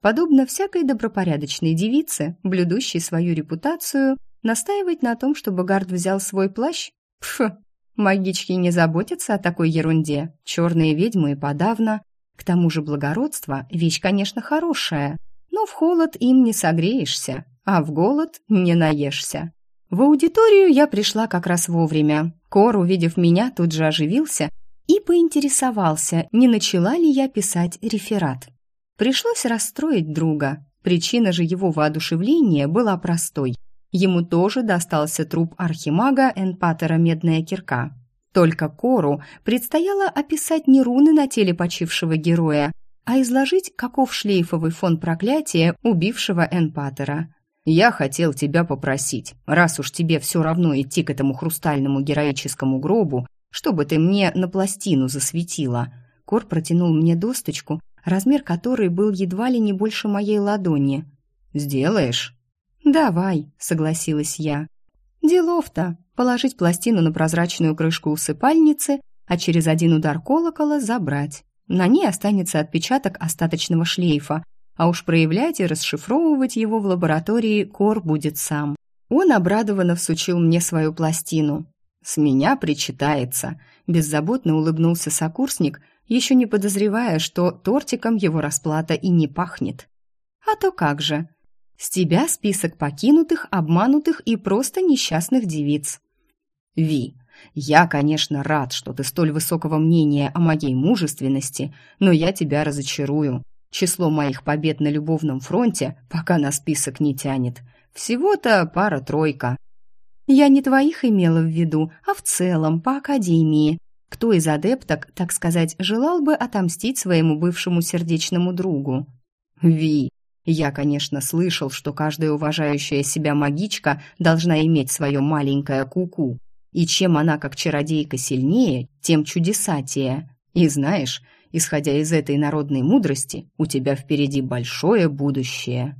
Подобно всякой добропорядочной девице, блюдущей свою репутацию, настаивать на том, чтобы Гард взял свой плащ? Пф, Магички не заботятся о такой ерунде, черные ведьмы и подавно. К тому же благородство – вещь, конечно, хорошая, но в холод им не согреешься, а в голод не наешься. В аудиторию я пришла как раз вовремя. Кор, увидев меня, тут же оживился и поинтересовался, не начала ли я писать реферат. Пришлось расстроить друга. Причина же его воодушевления была простой – Ему тоже достался труп архимага Энпатера Медная Кирка. Только Кору предстояло описать не руны на теле почившего героя, а изложить, каков шлейфовый фон проклятия убившего Энпатера. «Я хотел тебя попросить, раз уж тебе все равно идти к этому хрустальному героическому гробу, чтобы ты мне на пластину засветила». Кор протянул мне досточку, размер которой был едва ли не больше моей ладони. «Сделаешь?» «Давай», — согласилась я. «Делов-то положить пластину на прозрачную крышку усыпальницы, а через один удар колокола забрать. На ней останется отпечаток остаточного шлейфа, а уж проявлять и расшифровывать его в лаборатории Кор будет сам. Он обрадованно всучил мне свою пластину. «С меня причитается», – беззаботно улыбнулся сокурсник, еще не подозревая, что тортиком его расплата и не пахнет. «А то как же», с тебя список покинутых, обманутых и просто несчастных девиц. Ви, Я, конечно, рад, что ты столь высокого мнения о моей мужественности, но я тебя разочарую. Число моих побед на любовном фронте пока на список не тянет. Всего-то пара-тройка. Я не твоих имела в виду, а в целом, по академии. Кто из адепток, так сказать, желал бы отомстить своему бывшему сердечному другу? Ви, я, конечно, слышал, что каждая уважающая себя магичка должна иметь свое маленькое куку, -ку, и чем она как чародейка сильнее, тем чудесатее. И знаешь, исходя из этой народной мудрости, у тебя впереди большое будущее.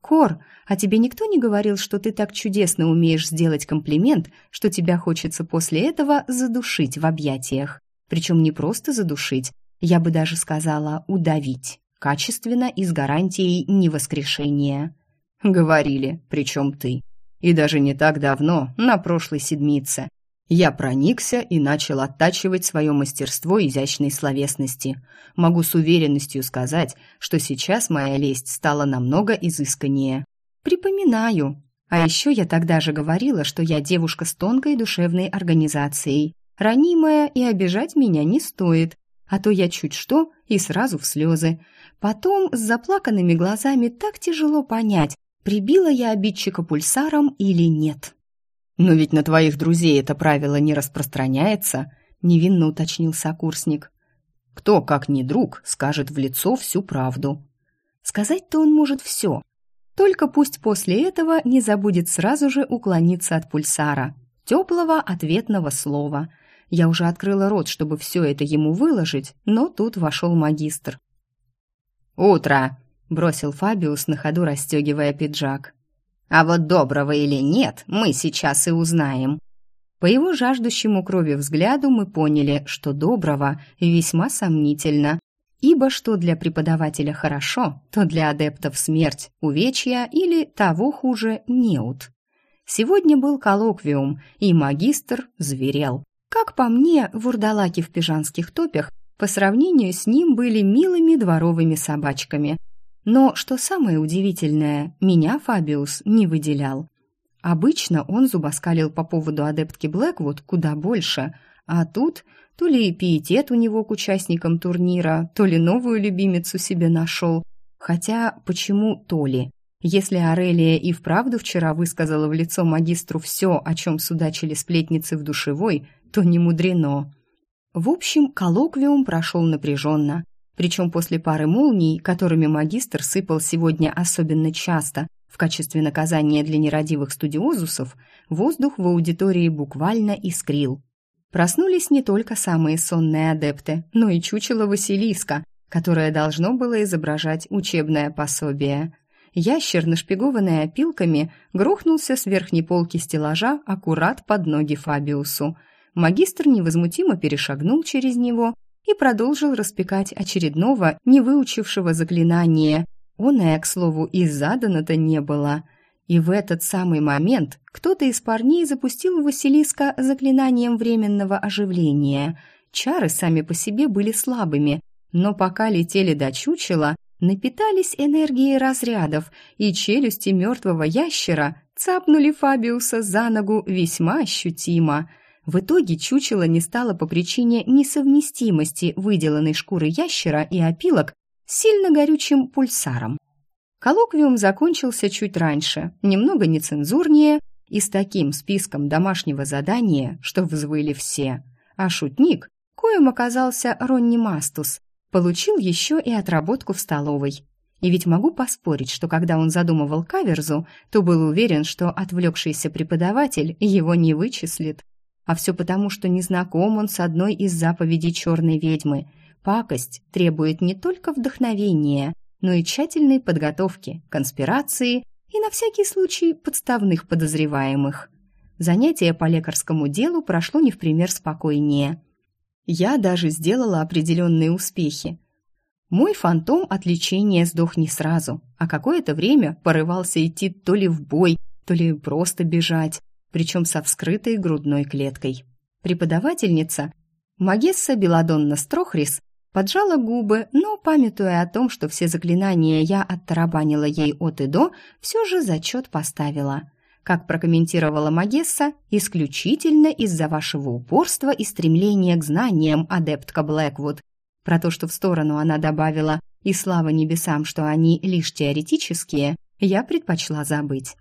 Кор, а тебе никто не говорил, что ты так чудесно умеешь сделать комплимент, что тебя хочется после этого задушить в объятиях? Причем не просто задушить, я бы даже сказала удавить, качественно и с гарантией невоскрешения. Говорили, причем ты. И даже не так давно, на прошлой седмице, я проникся и начал оттачивать свое мастерство изящной словесности. Могу с уверенностью сказать, что сейчас моя лесть стала намного изысканнее. Припоминаю. А еще я тогда же говорила, что я девушка с тонкой душевной организацией. Ранимая и обижать меня не стоит. А то я чуть что и сразу в слезы. Потом с заплаканными глазами так тяжело понять, прибила я обидчика пульсаром или нет. «Но ведь на твоих друзей это правило не распространяется», — невинно уточнил сокурсник. «Кто, как ни друг, скажет в лицо всю правду?» Сказать-то он может все. Только пусть после этого не забудет сразу же уклониться от пульсара. Теплого ответного слова. Я уже открыла рот, чтобы все это ему выложить, но тут вошел магистр. «Утро!» — бросил Фабиус на ходу, расстегивая пиджак. А вот доброго или нет, мы сейчас и узнаем. По его жаждущему крови взгляду мы поняли, что доброго весьма сомнительно, ибо что для преподавателя хорошо, то для адептов смерть, увечья или, того хуже, неуд. Сегодня был коллоквиум, и магистр зверел. Как по мне, вурдалаки в пижанских топях по сравнению с ним были милыми дворовыми собачками – но, что самое удивительное, меня Фабиус не выделял. Обычно он зубоскалил по поводу адептки Блэквуд куда больше, а тут то ли пиетет у него к участникам турнира, то ли новую любимицу себе нашел. Хотя, почему то ли? Если Арелия и вправду вчера высказала в лицо магистру все, о чем судачили сплетницы в душевой, то не мудрено. В общем, коллоквиум прошел напряженно. Причем после пары молний, которыми магистр сыпал сегодня особенно часто в качестве наказания для нерадивых студиозусов, воздух в аудитории буквально искрил. Проснулись не только самые сонные адепты, но и чучело Василиска, которое должно было изображать учебное пособие. Ящер, нашпигованный опилками, грохнулся с верхней полки стеллажа аккурат под ноги Фабиусу. Магистр невозмутимо перешагнул через него и продолжил распекать очередного, не выучившего заклинания. Оное, к слову, и задано-то не было. И в этот самый момент кто-то из парней запустил Василиска заклинанием временного оживления. Чары сами по себе были слабыми, но пока летели до чучела, напитались энергией разрядов, и челюсти мертвого ящера цапнули Фабиуса за ногу весьма ощутимо – в итоге чучело не стало по причине несовместимости выделанной шкуры ящера и опилок с сильно горючим пульсаром. Коллоквиум закончился чуть раньше, немного нецензурнее и с таким списком домашнего задания, что взвыли все. А шутник, коим оказался Ронни Мастус, получил еще и отработку в столовой. И ведь могу поспорить, что когда он задумывал каверзу, то был уверен, что отвлекшийся преподаватель его не вычислит. А все потому, что не знаком он с одной из заповедей черной ведьмы. Пакость требует не только вдохновения, но и тщательной подготовки, конспирации и на всякий случай подставных подозреваемых. Занятие по лекарскому делу прошло не в пример спокойнее. Я даже сделала определенные успехи. Мой фантом от лечения сдох не сразу, а какое-то время порывался идти то ли в бой, то ли просто бежать причем со вскрытой грудной клеткой. Преподавательница, Магесса Беладонна Строхрис, поджала губы, но, памятуя о том, что все заклинания я оттарабанила ей от и до, все же зачет поставила. как прокомментировала Магесса, исключительно из-за вашего упорства и стремления к знаниям, адептка Блэквуд. Про то, что в сторону она добавила «и слава небесам, что они лишь теоретические», я предпочла забыть.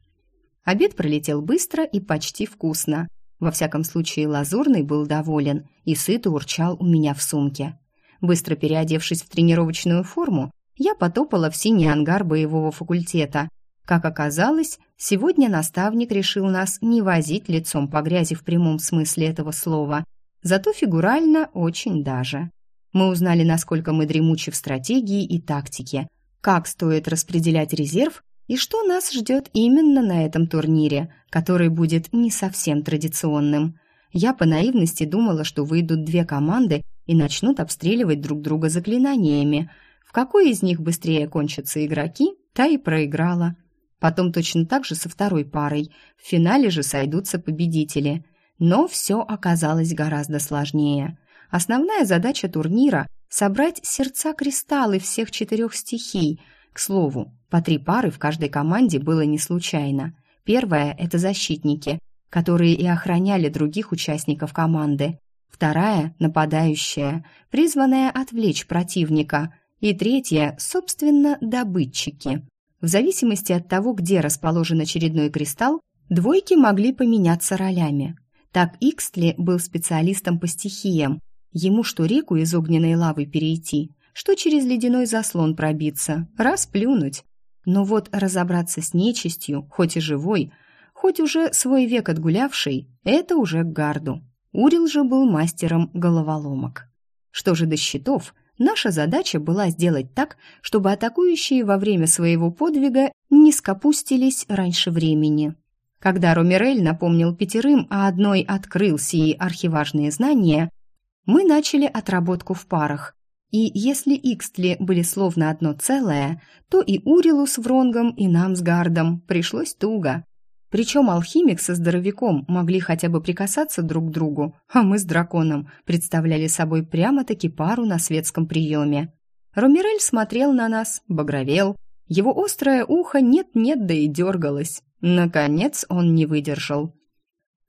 Обед пролетел быстро и почти вкусно. Во всяком случае, Лазурный был доволен и сыто урчал у меня в сумке. Быстро переодевшись в тренировочную форму, я потопала в синий ангар боевого факультета. Как оказалось, сегодня наставник решил нас не возить лицом по грязи в прямом смысле этого слова, зато фигурально очень даже. Мы узнали, насколько мы дремучи в стратегии и тактике, как стоит распределять резерв и что нас ждет именно на этом турнире, который будет не совсем традиционным. Я по наивности думала, что выйдут две команды и начнут обстреливать друг друга заклинаниями. В какой из них быстрее кончатся игроки, та и проиграла. Потом точно так же со второй парой. В финале же сойдутся победители. Но все оказалось гораздо сложнее. Основная задача турнира – собрать сердца-кристаллы всех четырех стихий. К слову, по три пары в каждой команде было не случайно. Первая – это защитники, которые и охраняли других участников команды. Вторая – нападающая, призванная отвлечь противника. И третья – собственно, добытчики. В зависимости от того, где расположен очередной кристалл, двойки могли поменяться ролями. Так Икстли был специалистом по стихиям, Ему что реку из огненной лавы перейти, что через ледяной заслон пробиться, раз плюнуть. Но вот разобраться с нечистью, хоть и живой, хоть уже свой век отгулявший, это уже к гарду. Урил же был мастером головоломок. Что же до щитов, наша задача была сделать так, чтобы атакующие во время своего подвига не скопустились раньше времени. Когда Ромерель напомнил пятерым, а одной открыл сии архиважные знания – мы начали отработку в парах. И если Икстли были словно одно целое, то и Урилу с Вронгом, и нам с Гардом пришлось туго. Причем алхимик со здоровяком могли хотя бы прикасаться друг к другу, а мы с драконом представляли собой прямо-таки пару на светском приеме. Ромирель смотрел на нас, багровел. Его острое ухо нет-нет, да и дергалось. Наконец он не выдержал.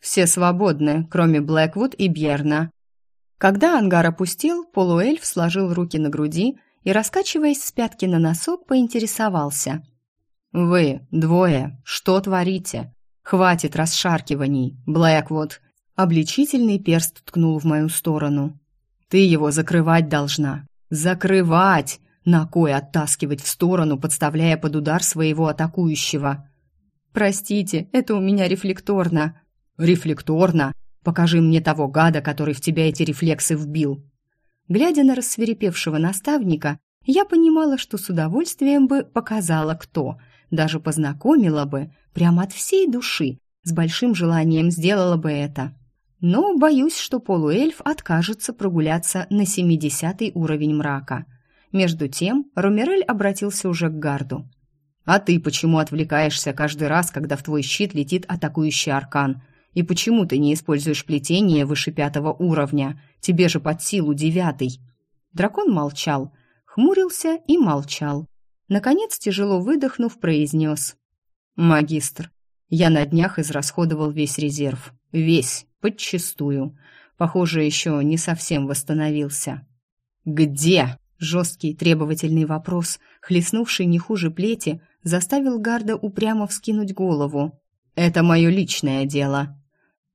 «Все свободны, кроме Блэквуд и Бьерна», когда ангар опустил, полуэльф сложил руки на груди и, раскачиваясь с пятки на носок, поинтересовался. «Вы, двое, что творите? Хватит расшаркиваний, Блэквуд!» Обличительный перст ткнул в мою сторону. «Ты его закрывать должна! Закрывать! На кой оттаскивать в сторону, подставляя под удар своего атакующего?» «Простите, это у меня рефлекторно». «Рефлекторно? Покажи мне того гада, который в тебя эти рефлексы вбил. Глядя на рассверепевшего наставника, я понимала, что с удовольствием бы показала кто, даже познакомила бы, прямо от всей души, с большим желанием сделала бы это. Но боюсь, что полуэльф откажется прогуляться на 70 уровень мрака. Между тем Ромерель обратился уже к гарду. «А ты почему отвлекаешься каждый раз, когда в твой щит летит атакующий аркан? И почему ты не используешь плетение выше пятого уровня? Тебе же под силу девятый». Дракон молчал, хмурился и молчал. Наконец, тяжело выдохнув, произнес. «Магистр, я на днях израсходовал весь резерв. Весь, подчистую. Похоже, еще не совсем восстановился». «Где?» Жесткий требовательный вопрос, хлестнувший не хуже плети, заставил Гарда упрямо вскинуть голову. «Это мое личное дело»,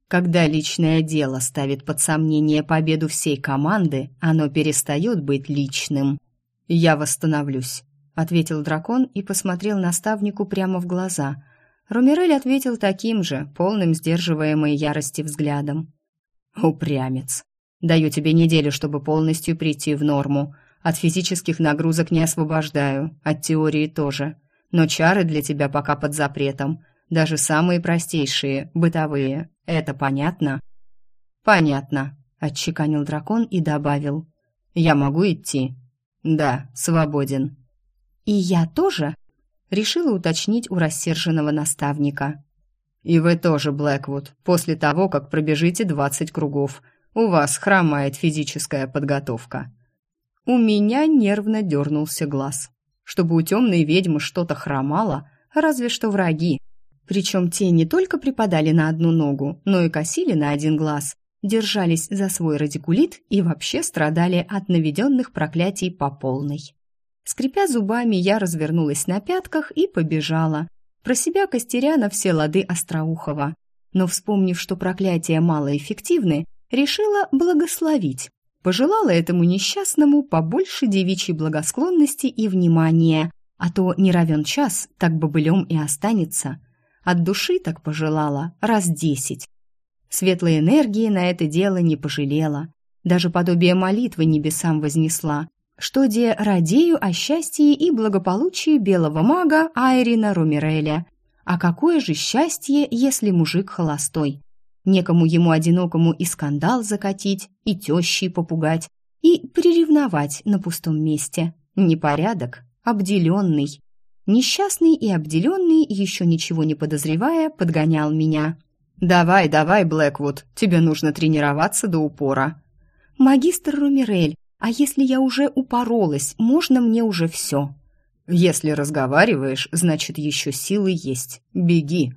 когда личное дело ставит под сомнение победу всей команды, оно перестает быть личным. «Я восстановлюсь», — ответил дракон и посмотрел наставнику прямо в глаза. Румирель ответил таким же, полным сдерживаемой ярости взглядом. «Упрямец. Даю тебе неделю, чтобы полностью прийти в норму. От физических нагрузок не освобождаю, от теории тоже. Но чары для тебя пока под запретом даже самые простейшие, бытовые. Это понятно?» «Понятно», — отчеканил дракон и добавил. «Я могу идти?» «Да, свободен». «И я тоже?» — решила уточнить у рассерженного наставника. «И вы тоже, Блэквуд, после того, как пробежите двадцать кругов. У вас хромает физическая подготовка». У меня нервно дернулся глаз. Чтобы у темной ведьмы что-то хромало, разве что враги, Причем те не только припадали на одну ногу, но и косили на один глаз, держались за свой радикулит и вообще страдали от наведенных проклятий по полной. Скрипя зубами, я развернулась на пятках и побежала. Про себя костеря на все лады Остроухова. Но, вспомнив, что проклятия малоэффективны, решила благословить. Пожелала этому несчастному побольше девичьей благосклонности и внимания, а то не равен час, так бобылем и останется. От души так пожелала раз десять. Светлой энергии на это дело не пожалела. Даже подобие молитвы небесам вознесла, что де радею о счастье и благополучии белого мага Айрина Румиреля. А какое же счастье, если мужик холостой? Некому ему одинокому и скандал закатить, и тещей попугать, и приревновать на пустом месте. Непорядок, обделенный. Несчастный и обделенный, еще ничего не подозревая, подгонял меня. «Давай, давай, Блэквуд, тебе нужно тренироваться до упора». «Магистр Румирель, а если я уже упоролась, можно мне уже все?» «Если разговариваешь, значит, еще силы есть. Беги».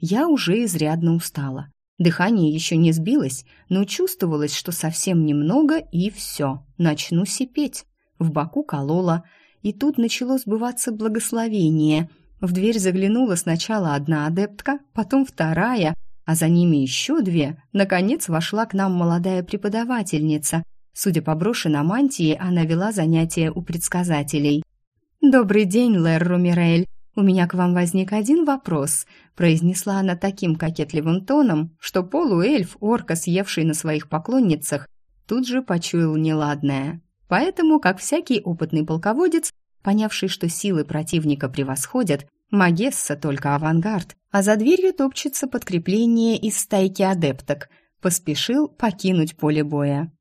Я уже изрядно устала. Дыхание еще не сбилось, но чувствовалось, что совсем немного, и все. Начну сипеть. В боку колола, и тут начало сбываться благословение. В дверь заглянула сначала одна адептка, потом вторая, а за ними еще две. Наконец вошла к нам молодая преподавательница. Судя по брошенной мантии, она вела занятия у предсказателей. «Добрый день, Лэр Румирель. У меня к вам возник один вопрос», — произнесла она таким кокетливым тоном, что полуэльф, орка, съевший на своих поклонницах, тут же почуял неладное. Поэтому, как всякий опытный полководец, понявший, что силы противника превосходят, Магесса только авангард, а за дверью топчется подкрепление из стайки адепток. Поспешил покинуть поле боя.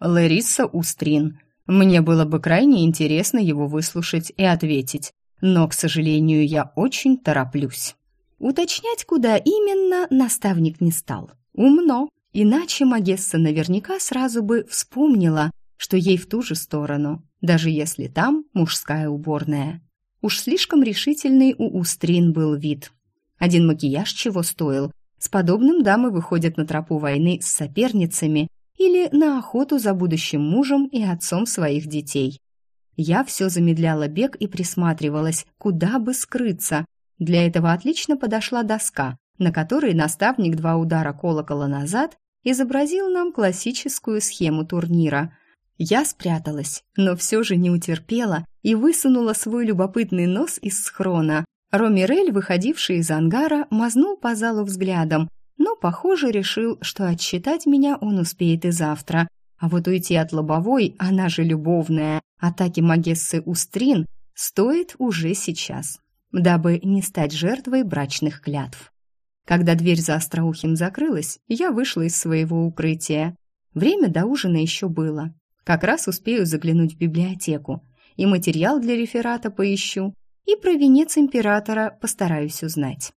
Лариса Устрин. Мне было бы крайне интересно его выслушать и ответить, но, к сожалению, я очень тороплюсь. Уточнять, куда именно, наставник не стал. Умно, иначе Магесса наверняка сразу бы вспомнила, что ей в ту же сторону, даже если там мужская уборная. Уж слишком решительный у Устрин был вид. Один макияж чего стоил. С подобным дамы выходят на тропу войны с соперницами или на охоту за будущим мужем и отцом своих детей. Я все замедляла бег и присматривалась, куда бы скрыться. Для этого отлично подошла доска, на которой наставник два удара колокола назад изобразил нам классическую схему турнира. Я спряталась, но все же не утерпела и высунула свой любопытный нос из схрона. Ромирель, выходивший из ангара, мазнул по залу взглядом, но, похоже, решил, что отсчитать меня он успеет и завтра. А вот уйти от лобовой, она же любовная, атаки Магессы Устрин, стоит уже сейчас, дабы не стать жертвой брачных клятв. Когда дверь за остроухим закрылась, я вышла из своего укрытия. Время до ужина еще было, как раз успею заглянуть в библиотеку. И материал для реферата поищу, и про венец императора постараюсь узнать.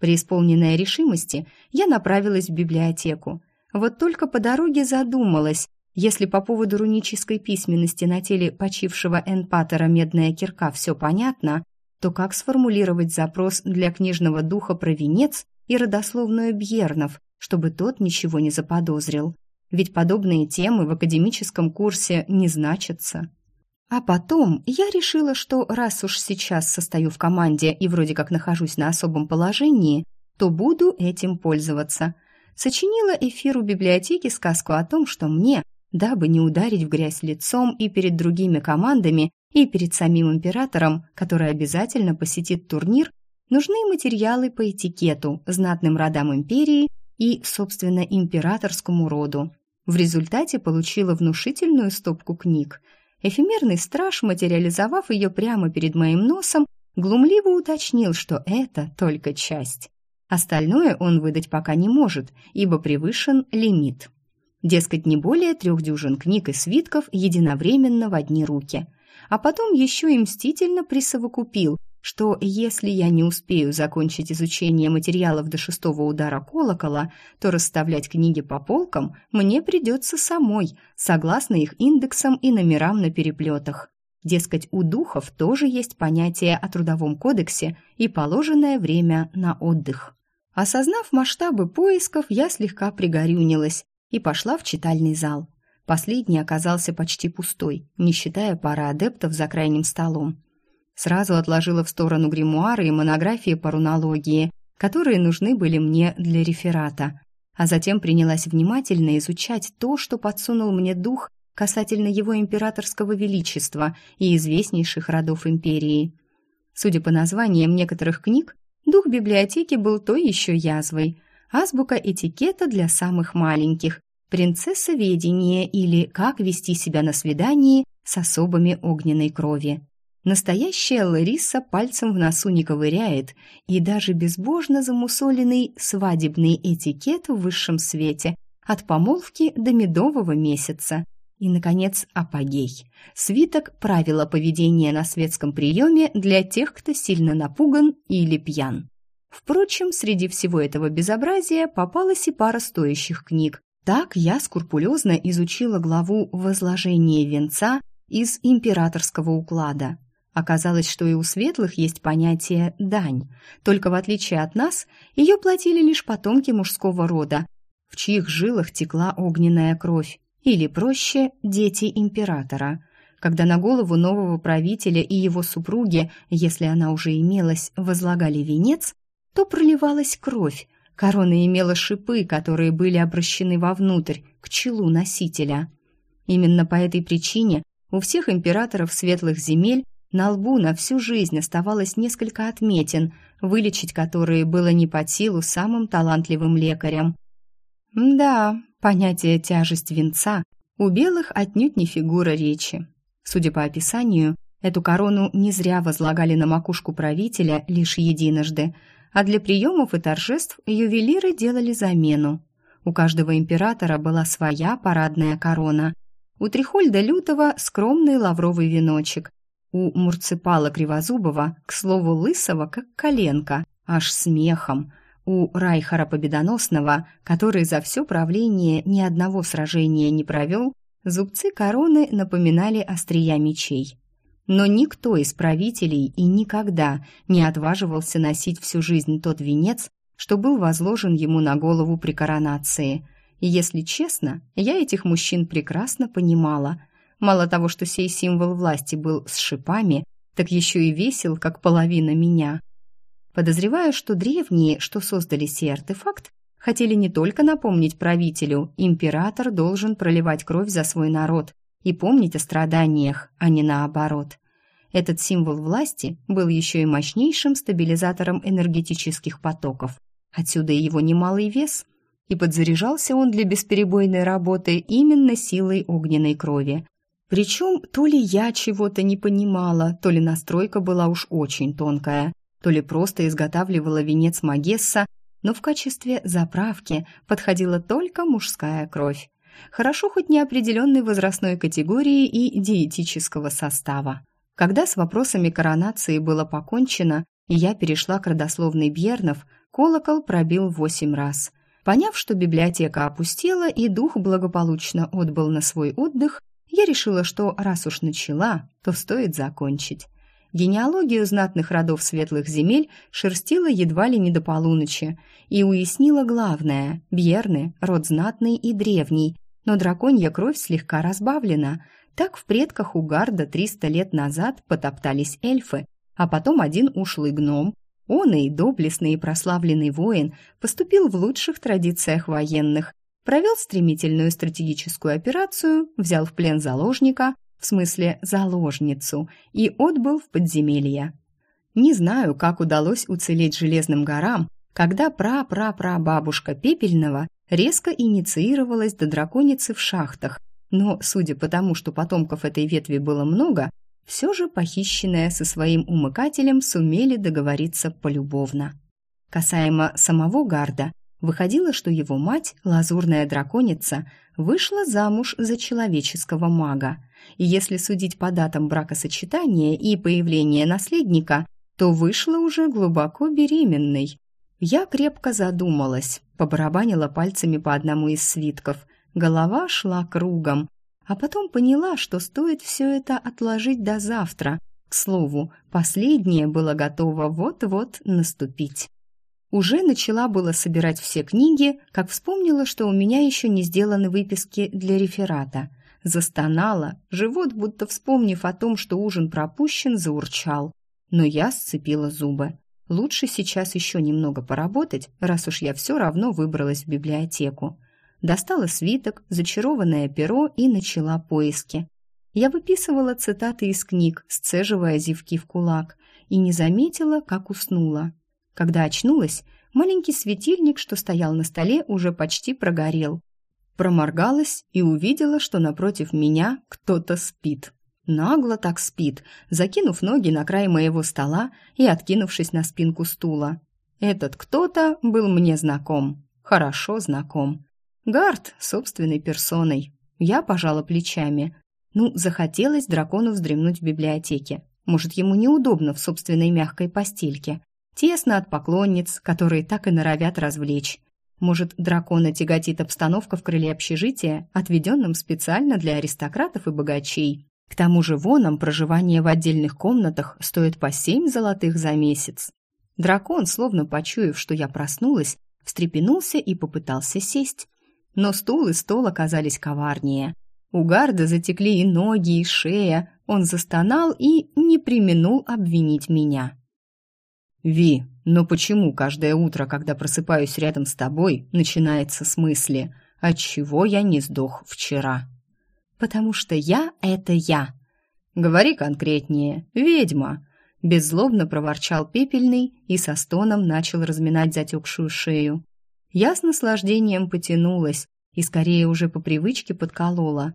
Исполненной решимости я направилась в библиотеку. Вот только по дороге задумалась, если по поводу рунической письменности на теле почившего Энпатера Медная Кирка все понятно, то как сформулировать запрос для книжного духа про венец и родословную Бьернов, чтобы тот ничего не заподозрил? Ведь подобные темы в академическом курсе не значатся. А потом я решила, что раз уж сейчас состою в команде и вроде как нахожусь на особом положении, то буду этим пользоваться. Сочинила эфиру библиотеки сказку о том, что мне, дабы не ударить в грязь лицом и перед другими командами, и перед самим императором, который обязательно посетит турнир, нужны материалы по этикету, знатным родам империи и, собственно, императорскому роду. В результате получила внушительную стопку книг. Эфемерный страж, материализовав ее прямо перед моим носом, глумливо уточнил, что это только часть. Остальное он выдать пока не может, ибо превышен лимит. Дескать, не более трех дюжин книг и свитков единовременно в одни руки. А потом еще и мстительно присовокупил, что если я не успею закончить изучение материалов до шестого удара колокола, то расставлять книги по полкам мне придется самой, согласно их индексам и номерам на переплетах. Дескать, у духов тоже есть понятие о трудовом кодексе и положенное время на отдых. Осознав масштабы поисков, я слегка пригорюнилась и пошла в читальный зал. Последний оказался почти пустой, не считая пары адептов за крайним столом. Сразу отложила в сторону гримуары и монографии по рунологии, которые нужны были мне для реферата, а затем принялась внимательно изучать то, что подсунул мне дух касательно его императорского величества и известнейших родов империи. Судя по названиям некоторых книг, дух библиотеки был той еще язвой. Азбука этикета для самых маленьких, принцесса ведения или как вести себя на свидании с особыми огненной крови. Настоящая Лариса пальцем в носу не ковыряет, и даже безбожно замусоленный свадебный этикет в высшем свете от помолвки до медового месяца – и, наконец, апогей. Свиток правила поведения на светском приеме для тех, кто сильно напуган или пьян. Впрочем, среди всего этого безобразия попалась и пара стоящих книг. Так я скрупулезно изучила главу «Возложение венца» из императорского уклада. Оказалось, что и у светлых есть понятие «дань», только в отличие от нас, ее платили лишь потомки мужского рода, в чьих жилах текла огненная кровь. Или проще дети императора. Когда на голову нового правителя и его супруги, если она уже имелась, возлагали венец, то проливалась кровь. Корона имела шипы, которые были обращены вовнутрь, к челу носителя. Именно по этой причине у всех императоров светлых земель на лбу на всю жизнь оставалось несколько отметин, вылечить которые было не под силу самым талантливым лекарям. Да, Понятие «тяжесть венца» у белых отнюдь не фигура речи. Судя по описанию, эту корону не зря возлагали на макушку правителя лишь единожды, а для приемов и торжеств ювелиры делали замену. У каждого императора была своя парадная корона. У Трихольда Лютого скромный лавровый веночек. У Мурципала Кривозубова, к слову, лысого, как коленка, аж смехом – у Райхара Победоносного, который за все правление ни одного сражения не провел, зубцы короны напоминали острия мечей. Но никто из правителей и никогда не отваживался носить всю жизнь тот венец, что был возложен ему на голову при коронации. И если честно, я этих мужчин прекрасно понимала. Мало того, что сей символ власти был с шипами, так еще и весил, как половина меня. Подозреваю, что древние, что создали сей артефакт, хотели не только напомнить правителю, император должен проливать кровь за свой народ и помнить о страданиях, а не наоборот. Этот символ власти был еще и мощнейшим стабилизатором энергетических потоков. Отсюда и его немалый вес. И подзаряжался он для бесперебойной работы именно силой огненной крови. Причем то ли я чего-то не понимала, то ли настройка была уж очень тонкая то ли просто изготавливала венец Магесса, но в качестве заправки подходила только мужская кровь. Хорошо хоть неопределенной возрастной категории и диетического состава. Когда с вопросами коронации было покончено, и я перешла к родословной Бьернов, колокол пробил восемь раз. Поняв, что библиотека опустела и дух благополучно отбыл на свой отдых, я решила, что раз уж начала, то стоит закончить. Генеалогию знатных родов светлых земель шерстила едва ли не до полуночи и уяснила главное – Бьерны – род знатный и древний, но драконья кровь слегка разбавлена. Так в предках у Гарда 300 лет назад потоптались эльфы, а потом один ушлый гном, он и доблестный и прославленный воин, поступил в лучших традициях военных, провел стремительную стратегическую операцию, взял в плен заложника – в смысле заложницу, и отбыл в подземелье. Не знаю, как удалось уцелеть Железным горам, когда пра-пра-пра-бабушка Пепельного резко инициировалась до драконицы в шахтах, но, судя по тому, что потомков этой ветви было много, все же похищенная со своим умыкателем сумели договориться полюбовно. Касаемо самого Гарда, выходило, что его мать, лазурная драконица, вышла замуж за человеческого мага, и если судить по датам бракосочетания и появления наследника, то вышла уже глубоко беременной. Я крепко задумалась, побарабанила пальцами по одному из свитков. Голова шла кругом. А потом поняла, что стоит все это отложить до завтра. К слову, последнее было готово вот-вот наступить. Уже начала было собирать все книги, как вспомнила, что у меня еще не сделаны выписки для реферата. Застонала, живот, будто вспомнив о том, что ужин пропущен, заурчал. Но я сцепила зубы. Лучше сейчас еще немного поработать, раз уж я все равно выбралась в библиотеку. Достала свиток, зачарованное перо и начала поиски. Я выписывала цитаты из книг, сцеживая зевки в кулак, и не заметила, как уснула. Когда очнулась, маленький светильник, что стоял на столе, уже почти прогорел. Проморгалась и увидела, что напротив меня кто-то спит. Нагло так спит, закинув ноги на край моего стола и откинувшись на спинку стула. Этот кто-то был мне знаком, хорошо знаком. Гард собственной персоной. Я пожала плечами. Ну, захотелось дракону вздремнуть в библиотеке. Может, ему неудобно в собственной мягкой постельке. Тесно от поклонниц, которые так и норовят развлечь. Может, дракона тяготит обстановка в крыле общежития, отведенном специально для аристократов и богачей. К тому же воном проживание в отдельных комнатах стоит по семь золотых за месяц. Дракон, словно почуяв, что я проснулась, встрепенулся и попытался сесть. Но стул и стол оказались коварнее. У Гарда затекли и ноги, и шея. Он застонал и не применул обвинить меня. «Ви, но почему каждое утро, когда просыпаюсь рядом с тобой, начинается с мысли «Отчего я не сдох вчера?» «Потому что я — это я». «Говори конкретнее, ведьма!» Беззлобно проворчал пепельный и со стоном начал разминать затекшую шею. Я с наслаждением потянулась и скорее уже по привычке подколола.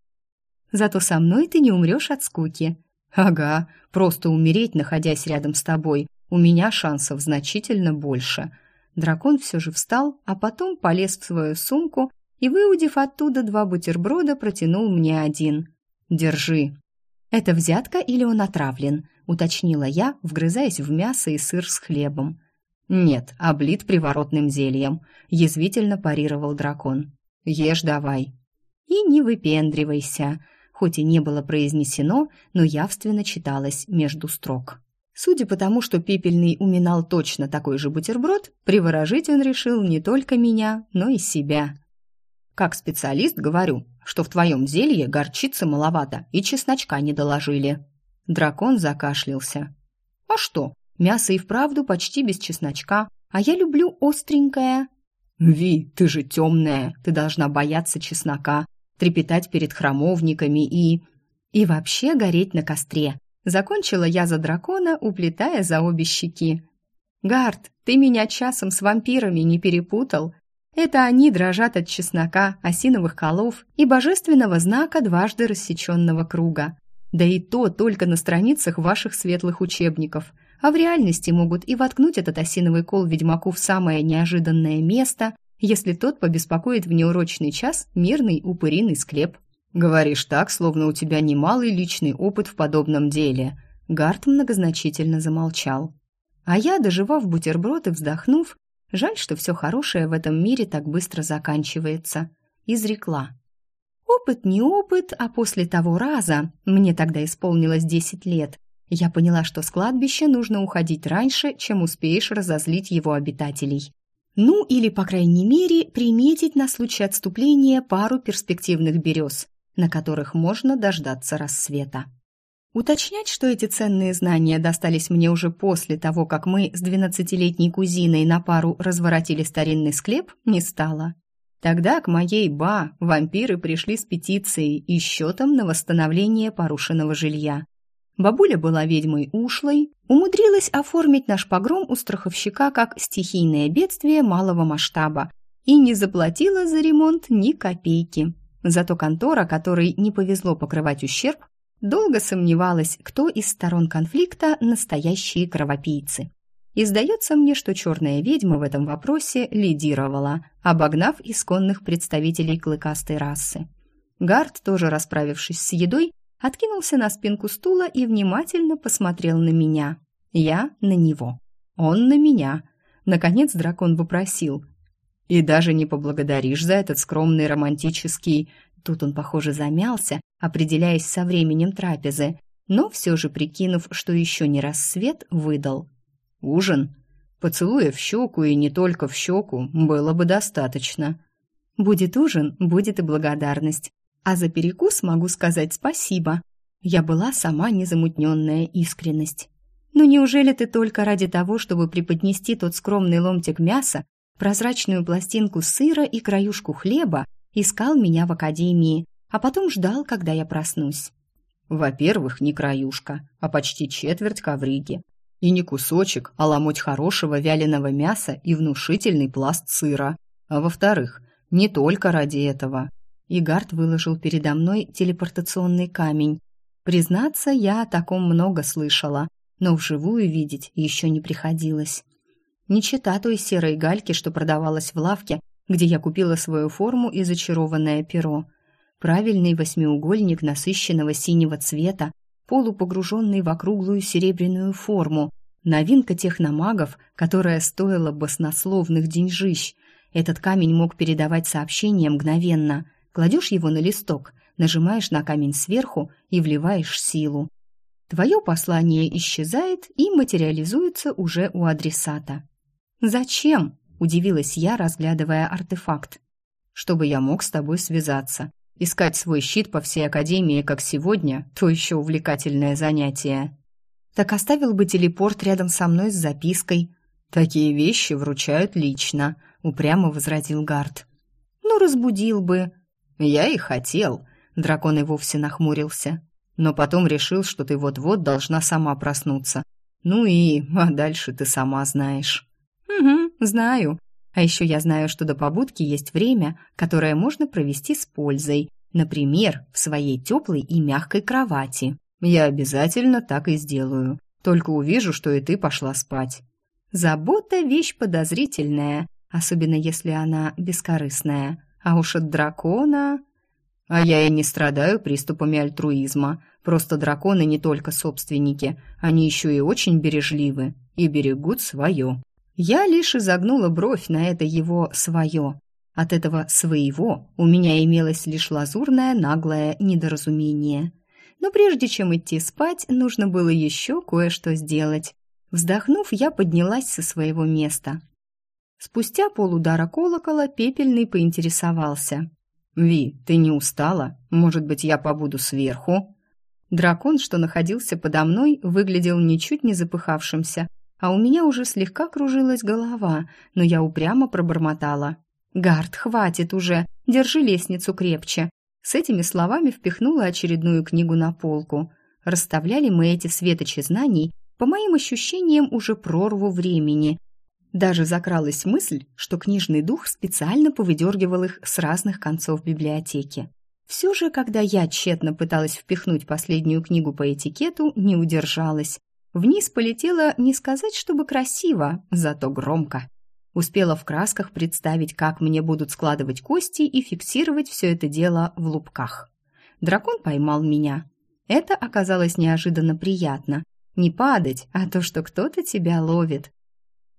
«Зато со мной ты не умрешь от скуки». «Ага, просто умереть, находясь рядом с тобой, у меня шансов значительно больше. Дракон все же встал, а потом полез в свою сумку и, выудив оттуда два бутерброда, протянул мне один. «Держи». «Это взятка или он отравлен?» — уточнила я, вгрызаясь в мясо и сыр с хлебом. «Нет, облит приворотным зельем», — язвительно парировал дракон. «Ешь давай». «И не выпендривайся», хоть и не было произнесено, но явственно читалось между строк. Судя по тому, что Пепельный уминал точно такой же бутерброд, приворожить он решил не только меня, но и себя. Как специалист говорю, что в твоем зелье горчицы маловато и чесночка не доложили. Дракон закашлялся. А что, мясо и вправду почти без чесночка, а я люблю остренькое. Ви, ты же темная, ты должна бояться чеснока, трепетать перед храмовниками и... И вообще гореть на костре, Закончила я за дракона, уплетая за обе щеки. «Гард, ты меня часом с вампирами не перепутал? Это они дрожат от чеснока, осиновых колов и божественного знака дважды рассеченного круга. Да и то только на страницах ваших светлых учебников. А в реальности могут и воткнуть этот осиновый кол ведьмаку в самое неожиданное место, если тот побеспокоит в неурочный час мирный упыриный склеп. «Говоришь так, словно у тебя немалый личный опыт в подобном деле». Гарт многозначительно замолчал. А я, доживав бутерброд и вздохнув, жаль, что все хорошее в этом мире так быстро заканчивается, изрекла. Опыт не опыт, а после того раза, мне тогда исполнилось десять лет, я поняла, что с кладбища нужно уходить раньше, чем успеешь разозлить его обитателей. Ну, или, по крайней мере, приметить на случай отступления пару перспективных берез, на которых можно дождаться рассвета. Уточнять, что эти ценные знания достались мне уже после того, как мы с двенадцатилетней кузиной на пару разворотили старинный склеп, не стало. Тогда к моей ба вампиры пришли с петицией и счетом на восстановление порушенного жилья. Бабуля была ведьмой ушлой, умудрилась оформить наш погром у страховщика как стихийное бедствие малого масштаба и не заплатила за ремонт ни копейки. Зато контора, которой не повезло покрывать ущерб, долго сомневалась, кто из сторон конфликта настоящие кровопийцы. И сдается мне, что черная ведьма в этом вопросе лидировала, обогнав исконных представителей клыкастой расы. Гард, тоже расправившись с едой, откинулся на спинку стула и внимательно посмотрел на меня. Я на него. Он на меня. Наконец дракон вопросил. И даже не поблагодаришь за этот скромный романтический... Тут он, похоже, замялся, определяясь со временем трапезы, но все же, прикинув, что еще не рассвет, выдал. «Ужин? Поцелуя в щеку и не только в щеку было бы достаточно». «Будет ужин, будет и благодарность. А за перекус могу сказать спасибо». Я была сама незамутненная искренность. «Ну неужели ты только ради того, чтобы преподнести тот скромный ломтик мяса, прозрачную пластинку сыра и краюшку хлеба, искал меня в академии, а потом ждал, когда я проснусь. Во-первых, не краюшка, а почти четверть ковриги. И не кусочек, а ломоть хорошего вяленого мяса и внушительный пласт сыра. А во-вторых, не только ради этого. Игард выложил передо мной телепортационный камень. Признаться, я о таком много слышала, но вживую видеть еще не приходилось. Не чита той серой гальки, что продавалась в лавке, где я купила свою форму и зачарованное перо. Правильный восьмиугольник насыщенного синего цвета, полупогруженный в округлую серебряную форму. Новинка техномагов, которая стоила баснословных деньжищ. Этот камень мог передавать сообщение мгновенно. Кладешь его на листок, нажимаешь на камень сверху и вливаешь силу. Твое послание исчезает и материализуется уже у адресата. «Зачем?» – удивилась я, разглядывая артефакт. «Чтобы я мог с тобой связаться. Искать свой щит по всей Академии, как сегодня, то еще увлекательное занятие». «Так оставил бы телепорт рядом со мной с запиской». «Такие вещи вручают лично», – упрямо возразил Гард. «Ну, разбудил бы». «Я и хотел», – дракон и вовсе нахмурился. «Но потом решил, что ты вот-вот должна сама проснуться. Ну и, а дальше ты сама знаешь». «Угу, знаю. А еще я знаю, что до побудки есть время, которое можно провести с пользой. Например, в своей теплой и мягкой кровати. Я обязательно так и сделаю. Только увижу, что и ты пошла спать». Забота – вещь подозрительная, особенно если она бескорыстная. А уж от дракона... А я и не страдаю приступами альтруизма. Просто драконы не только собственники, они еще и очень бережливы и берегут свое. Я лишь изогнула бровь на это его «свое». От этого «своего» у меня имелось лишь лазурное наглое недоразумение. Но прежде чем идти спать, нужно было еще кое-что сделать. Вздохнув, я поднялась со своего места. Спустя полудара колокола Пепельный поинтересовался. «Ви, ты не устала? Может быть, я побуду сверху?» Дракон, что находился подо мной, выглядел ничуть не запыхавшимся, а у меня уже слегка кружилась голова, но я упрямо пробормотала. «Гард, хватит уже, держи лестницу крепче». С этими словами впихнула очередную книгу на полку. Расставляли мы эти светочи знаний, по моим ощущениям, уже прорву времени. Даже закралась мысль, что книжный дух специально повыдергивал их с разных концов библиотеки. Все же, когда я тщетно пыталась впихнуть последнюю книгу по этикету, не удержалась. Вниз полетела не сказать, чтобы красиво, зато громко. Успела в красках представить, как мне будут складывать кости и фиксировать все это дело в лупках. Дракон поймал меня. Это оказалось неожиданно приятно. Не падать, а то, что кто-то тебя ловит.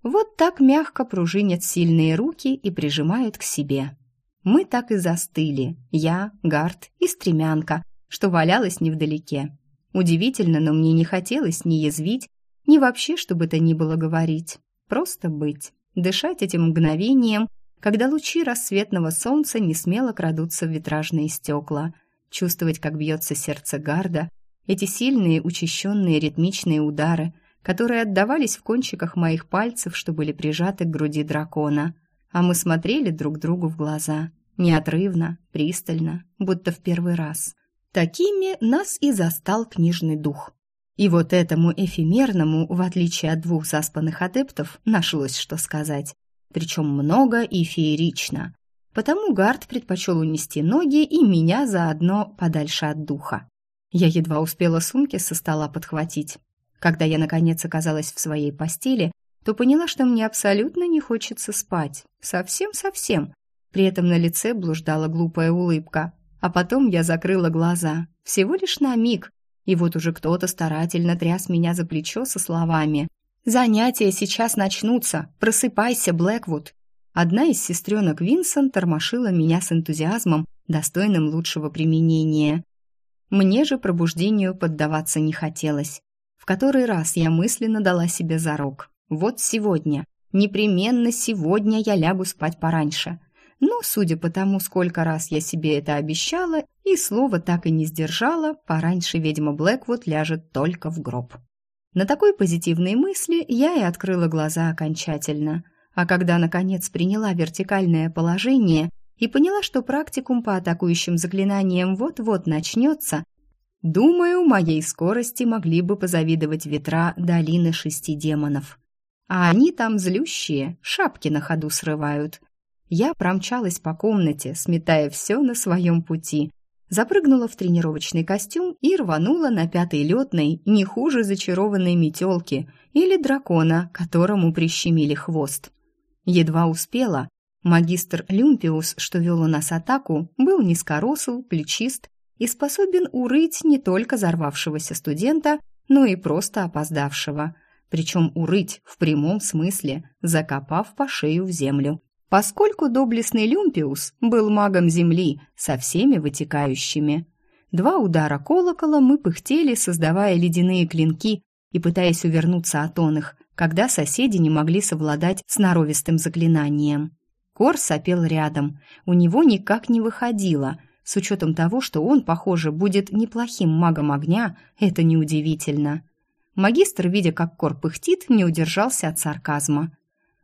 Вот так мягко пружинят сильные руки и прижимают к себе. Мы так и застыли, я, Гард и стремянка, что валялась невдалеке. Удивительно, но мне не хотелось ни язвить, ни вообще, чтобы это ни было говорить. Просто быть, дышать этим мгновением, когда лучи рассветного солнца не смело крадутся в витражные стекла, чувствовать, как бьется сердце гарда, эти сильные, учащенные ритмичные удары, которые отдавались в кончиках моих пальцев, что были прижаты к груди дракона. А мы смотрели друг другу в глаза, неотрывно, пристально, будто в первый раз. Такими нас и застал книжный дух. И вот этому эфемерному, в отличие от двух заспанных адептов, нашлось что сказать. Причем много и феерично. Потому Гард предпочел унести ноги и меня заодно подальше от духа. Я едва успела сумки со стола подхватить. Когда я, наконец, оказалась в своей постели, то поняла, что мне абсолютно не хочется спать. Совсем-совсем. При этом на лице блуждала глупая улыбка. А потом я закрыла глаза, всего лишь на миг, и вот уже кто-то старательно тряс меня за плечо со словами «Занятия сейчас начнутся, просыпайся, Блэквуд». Одна из сестренок Винсон тормошила меня с энтузиазмом, достойным лучшего применения. Мне же пробуждению поддаваться не хотелось. В который раз я мысленно дала себе зарок. Вот сегодня, непременно сегодня я лягу спать пораньше. Но, судя по тому, сколько раз я себе это обещала и слова так и не сдержала, пораньше ведьма Блэквуд ляжет только в гроб. На такой позитивной мысли я и открыла глаза окончательно. А когда, наконец, приняла вертикальное положение и поняла, что практикум по атакующим заклинаниям вот-вот начнется, Думаю, моей скорости могли бы позавидовать ветра долины шести демонов. А они там злющие, шапки на ходу срывают. Я промчалась по комнате, сметая все на своем пути. Запрыгнула в тренировочный костюм и рванула на пятой летной, не хуже зачарованной метелки или дракона, которому прищемили хвост. Едва успела. Магистр Люмпиус, что вел у нас атаку, был низкоросл, плечист и способен урыть не только взорвавшегося студента, но и просто опоздавшего. Причем урыть в прямом смысле, закопав по шею в землю. Поскольку доблестный Люмпиус был магом земли со всеми вытекающими. Два удара колокола мы пыхтели, создавая ледяные клинки и пытаясь увернуться от оных, когда соседи не могли совладать с норовистым заклинанием. Кор сопел рядом, у него никак не выходило – с учетом того, что он, похоже, будет неплохим магом огня, это неудивительно. Магистр, видя, как Кор пыхтит, не удержался от сарказма.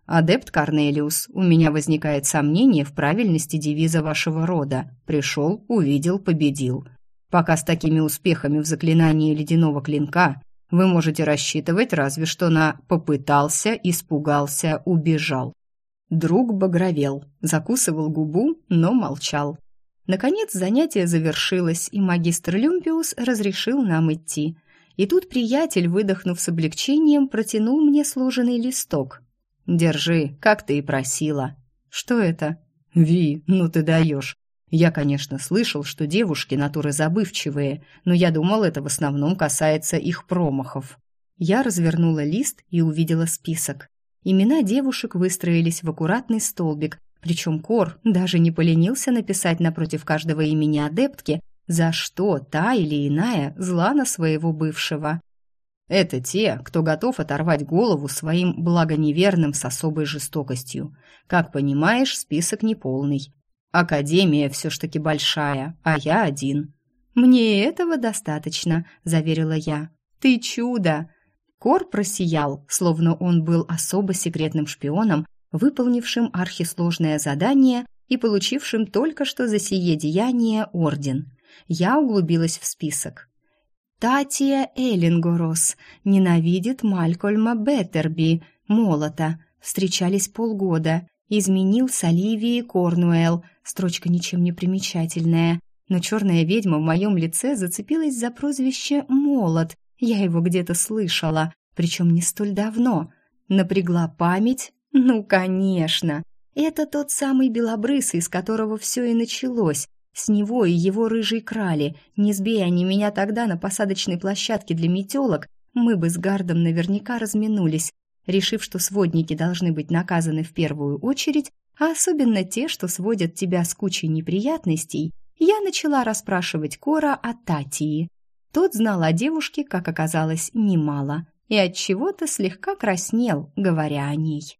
«Адепт Корнелиус, у меня возникает сомнение в правильности девиза вашего рода. Пришел, увидел, победил. Пока с такими успехами в заклинании ледяного клинка вы можете рассчитывать разве что на «попытался, испугался, убежал». Друг багровел, закусывал губу, но молчал. Наконец занятие завершилось, и магистр Люмпиус разрешил нам идти. И тут приятель, выдохнув с облегчением, протянул мне сложенный листок. «Держи, как ты и просила». «Что это?» «Ви, ну ты даешь. Я, конечно, слышал, что девушки натуры забывчивые, но я думал, это в основном касается их промахов». Я развернула лист и увидела список. Имена девушек выстроились в аккуратный столбик, причем Кор даже не поленился написать напротив каждого имени адептки, за что та или иная зла на своего бывшего. Это те, кто готов оторвать голову своим благоневерным с особой жестокостью. Как понимаешь, список неполный. Академия все ж таки большая, а я один. «Мне этого достаточно», — заверила я. «Ты чудо!» Кор просиял, словно он был особо секретным шпионом, выполнившим архисложное задание и получившим только что за сие деяние орден. Я углубилась в список. Татия Эллингорос ненавидит Малькольма Беттерби, молота. Встречались полгода. Изменил с Оливией Корнуэлл. Строчка ничем не примечательная. Но черная ведьма в моем лице зацепилась за прозвище «Молот». Я его где-то слышала, причем не столь давно. Напрягла память, ну, конечно. Это тот самый белобрысый, из которого все и началось. С него и его рыжей крали. Не сбей они меня тогда на посадочной площадке для метелок, мы бы с Гардом наверняка разминулись, решив, что сводники должны быть наказаны в первую очередь, а особенно те, что сводят тебя с кучей неприятностей, я начала расспрашивать Кора о Татии. Тот знал о девушке, как оказалось, немало, и от чего то слегка краснел, говоря о ней.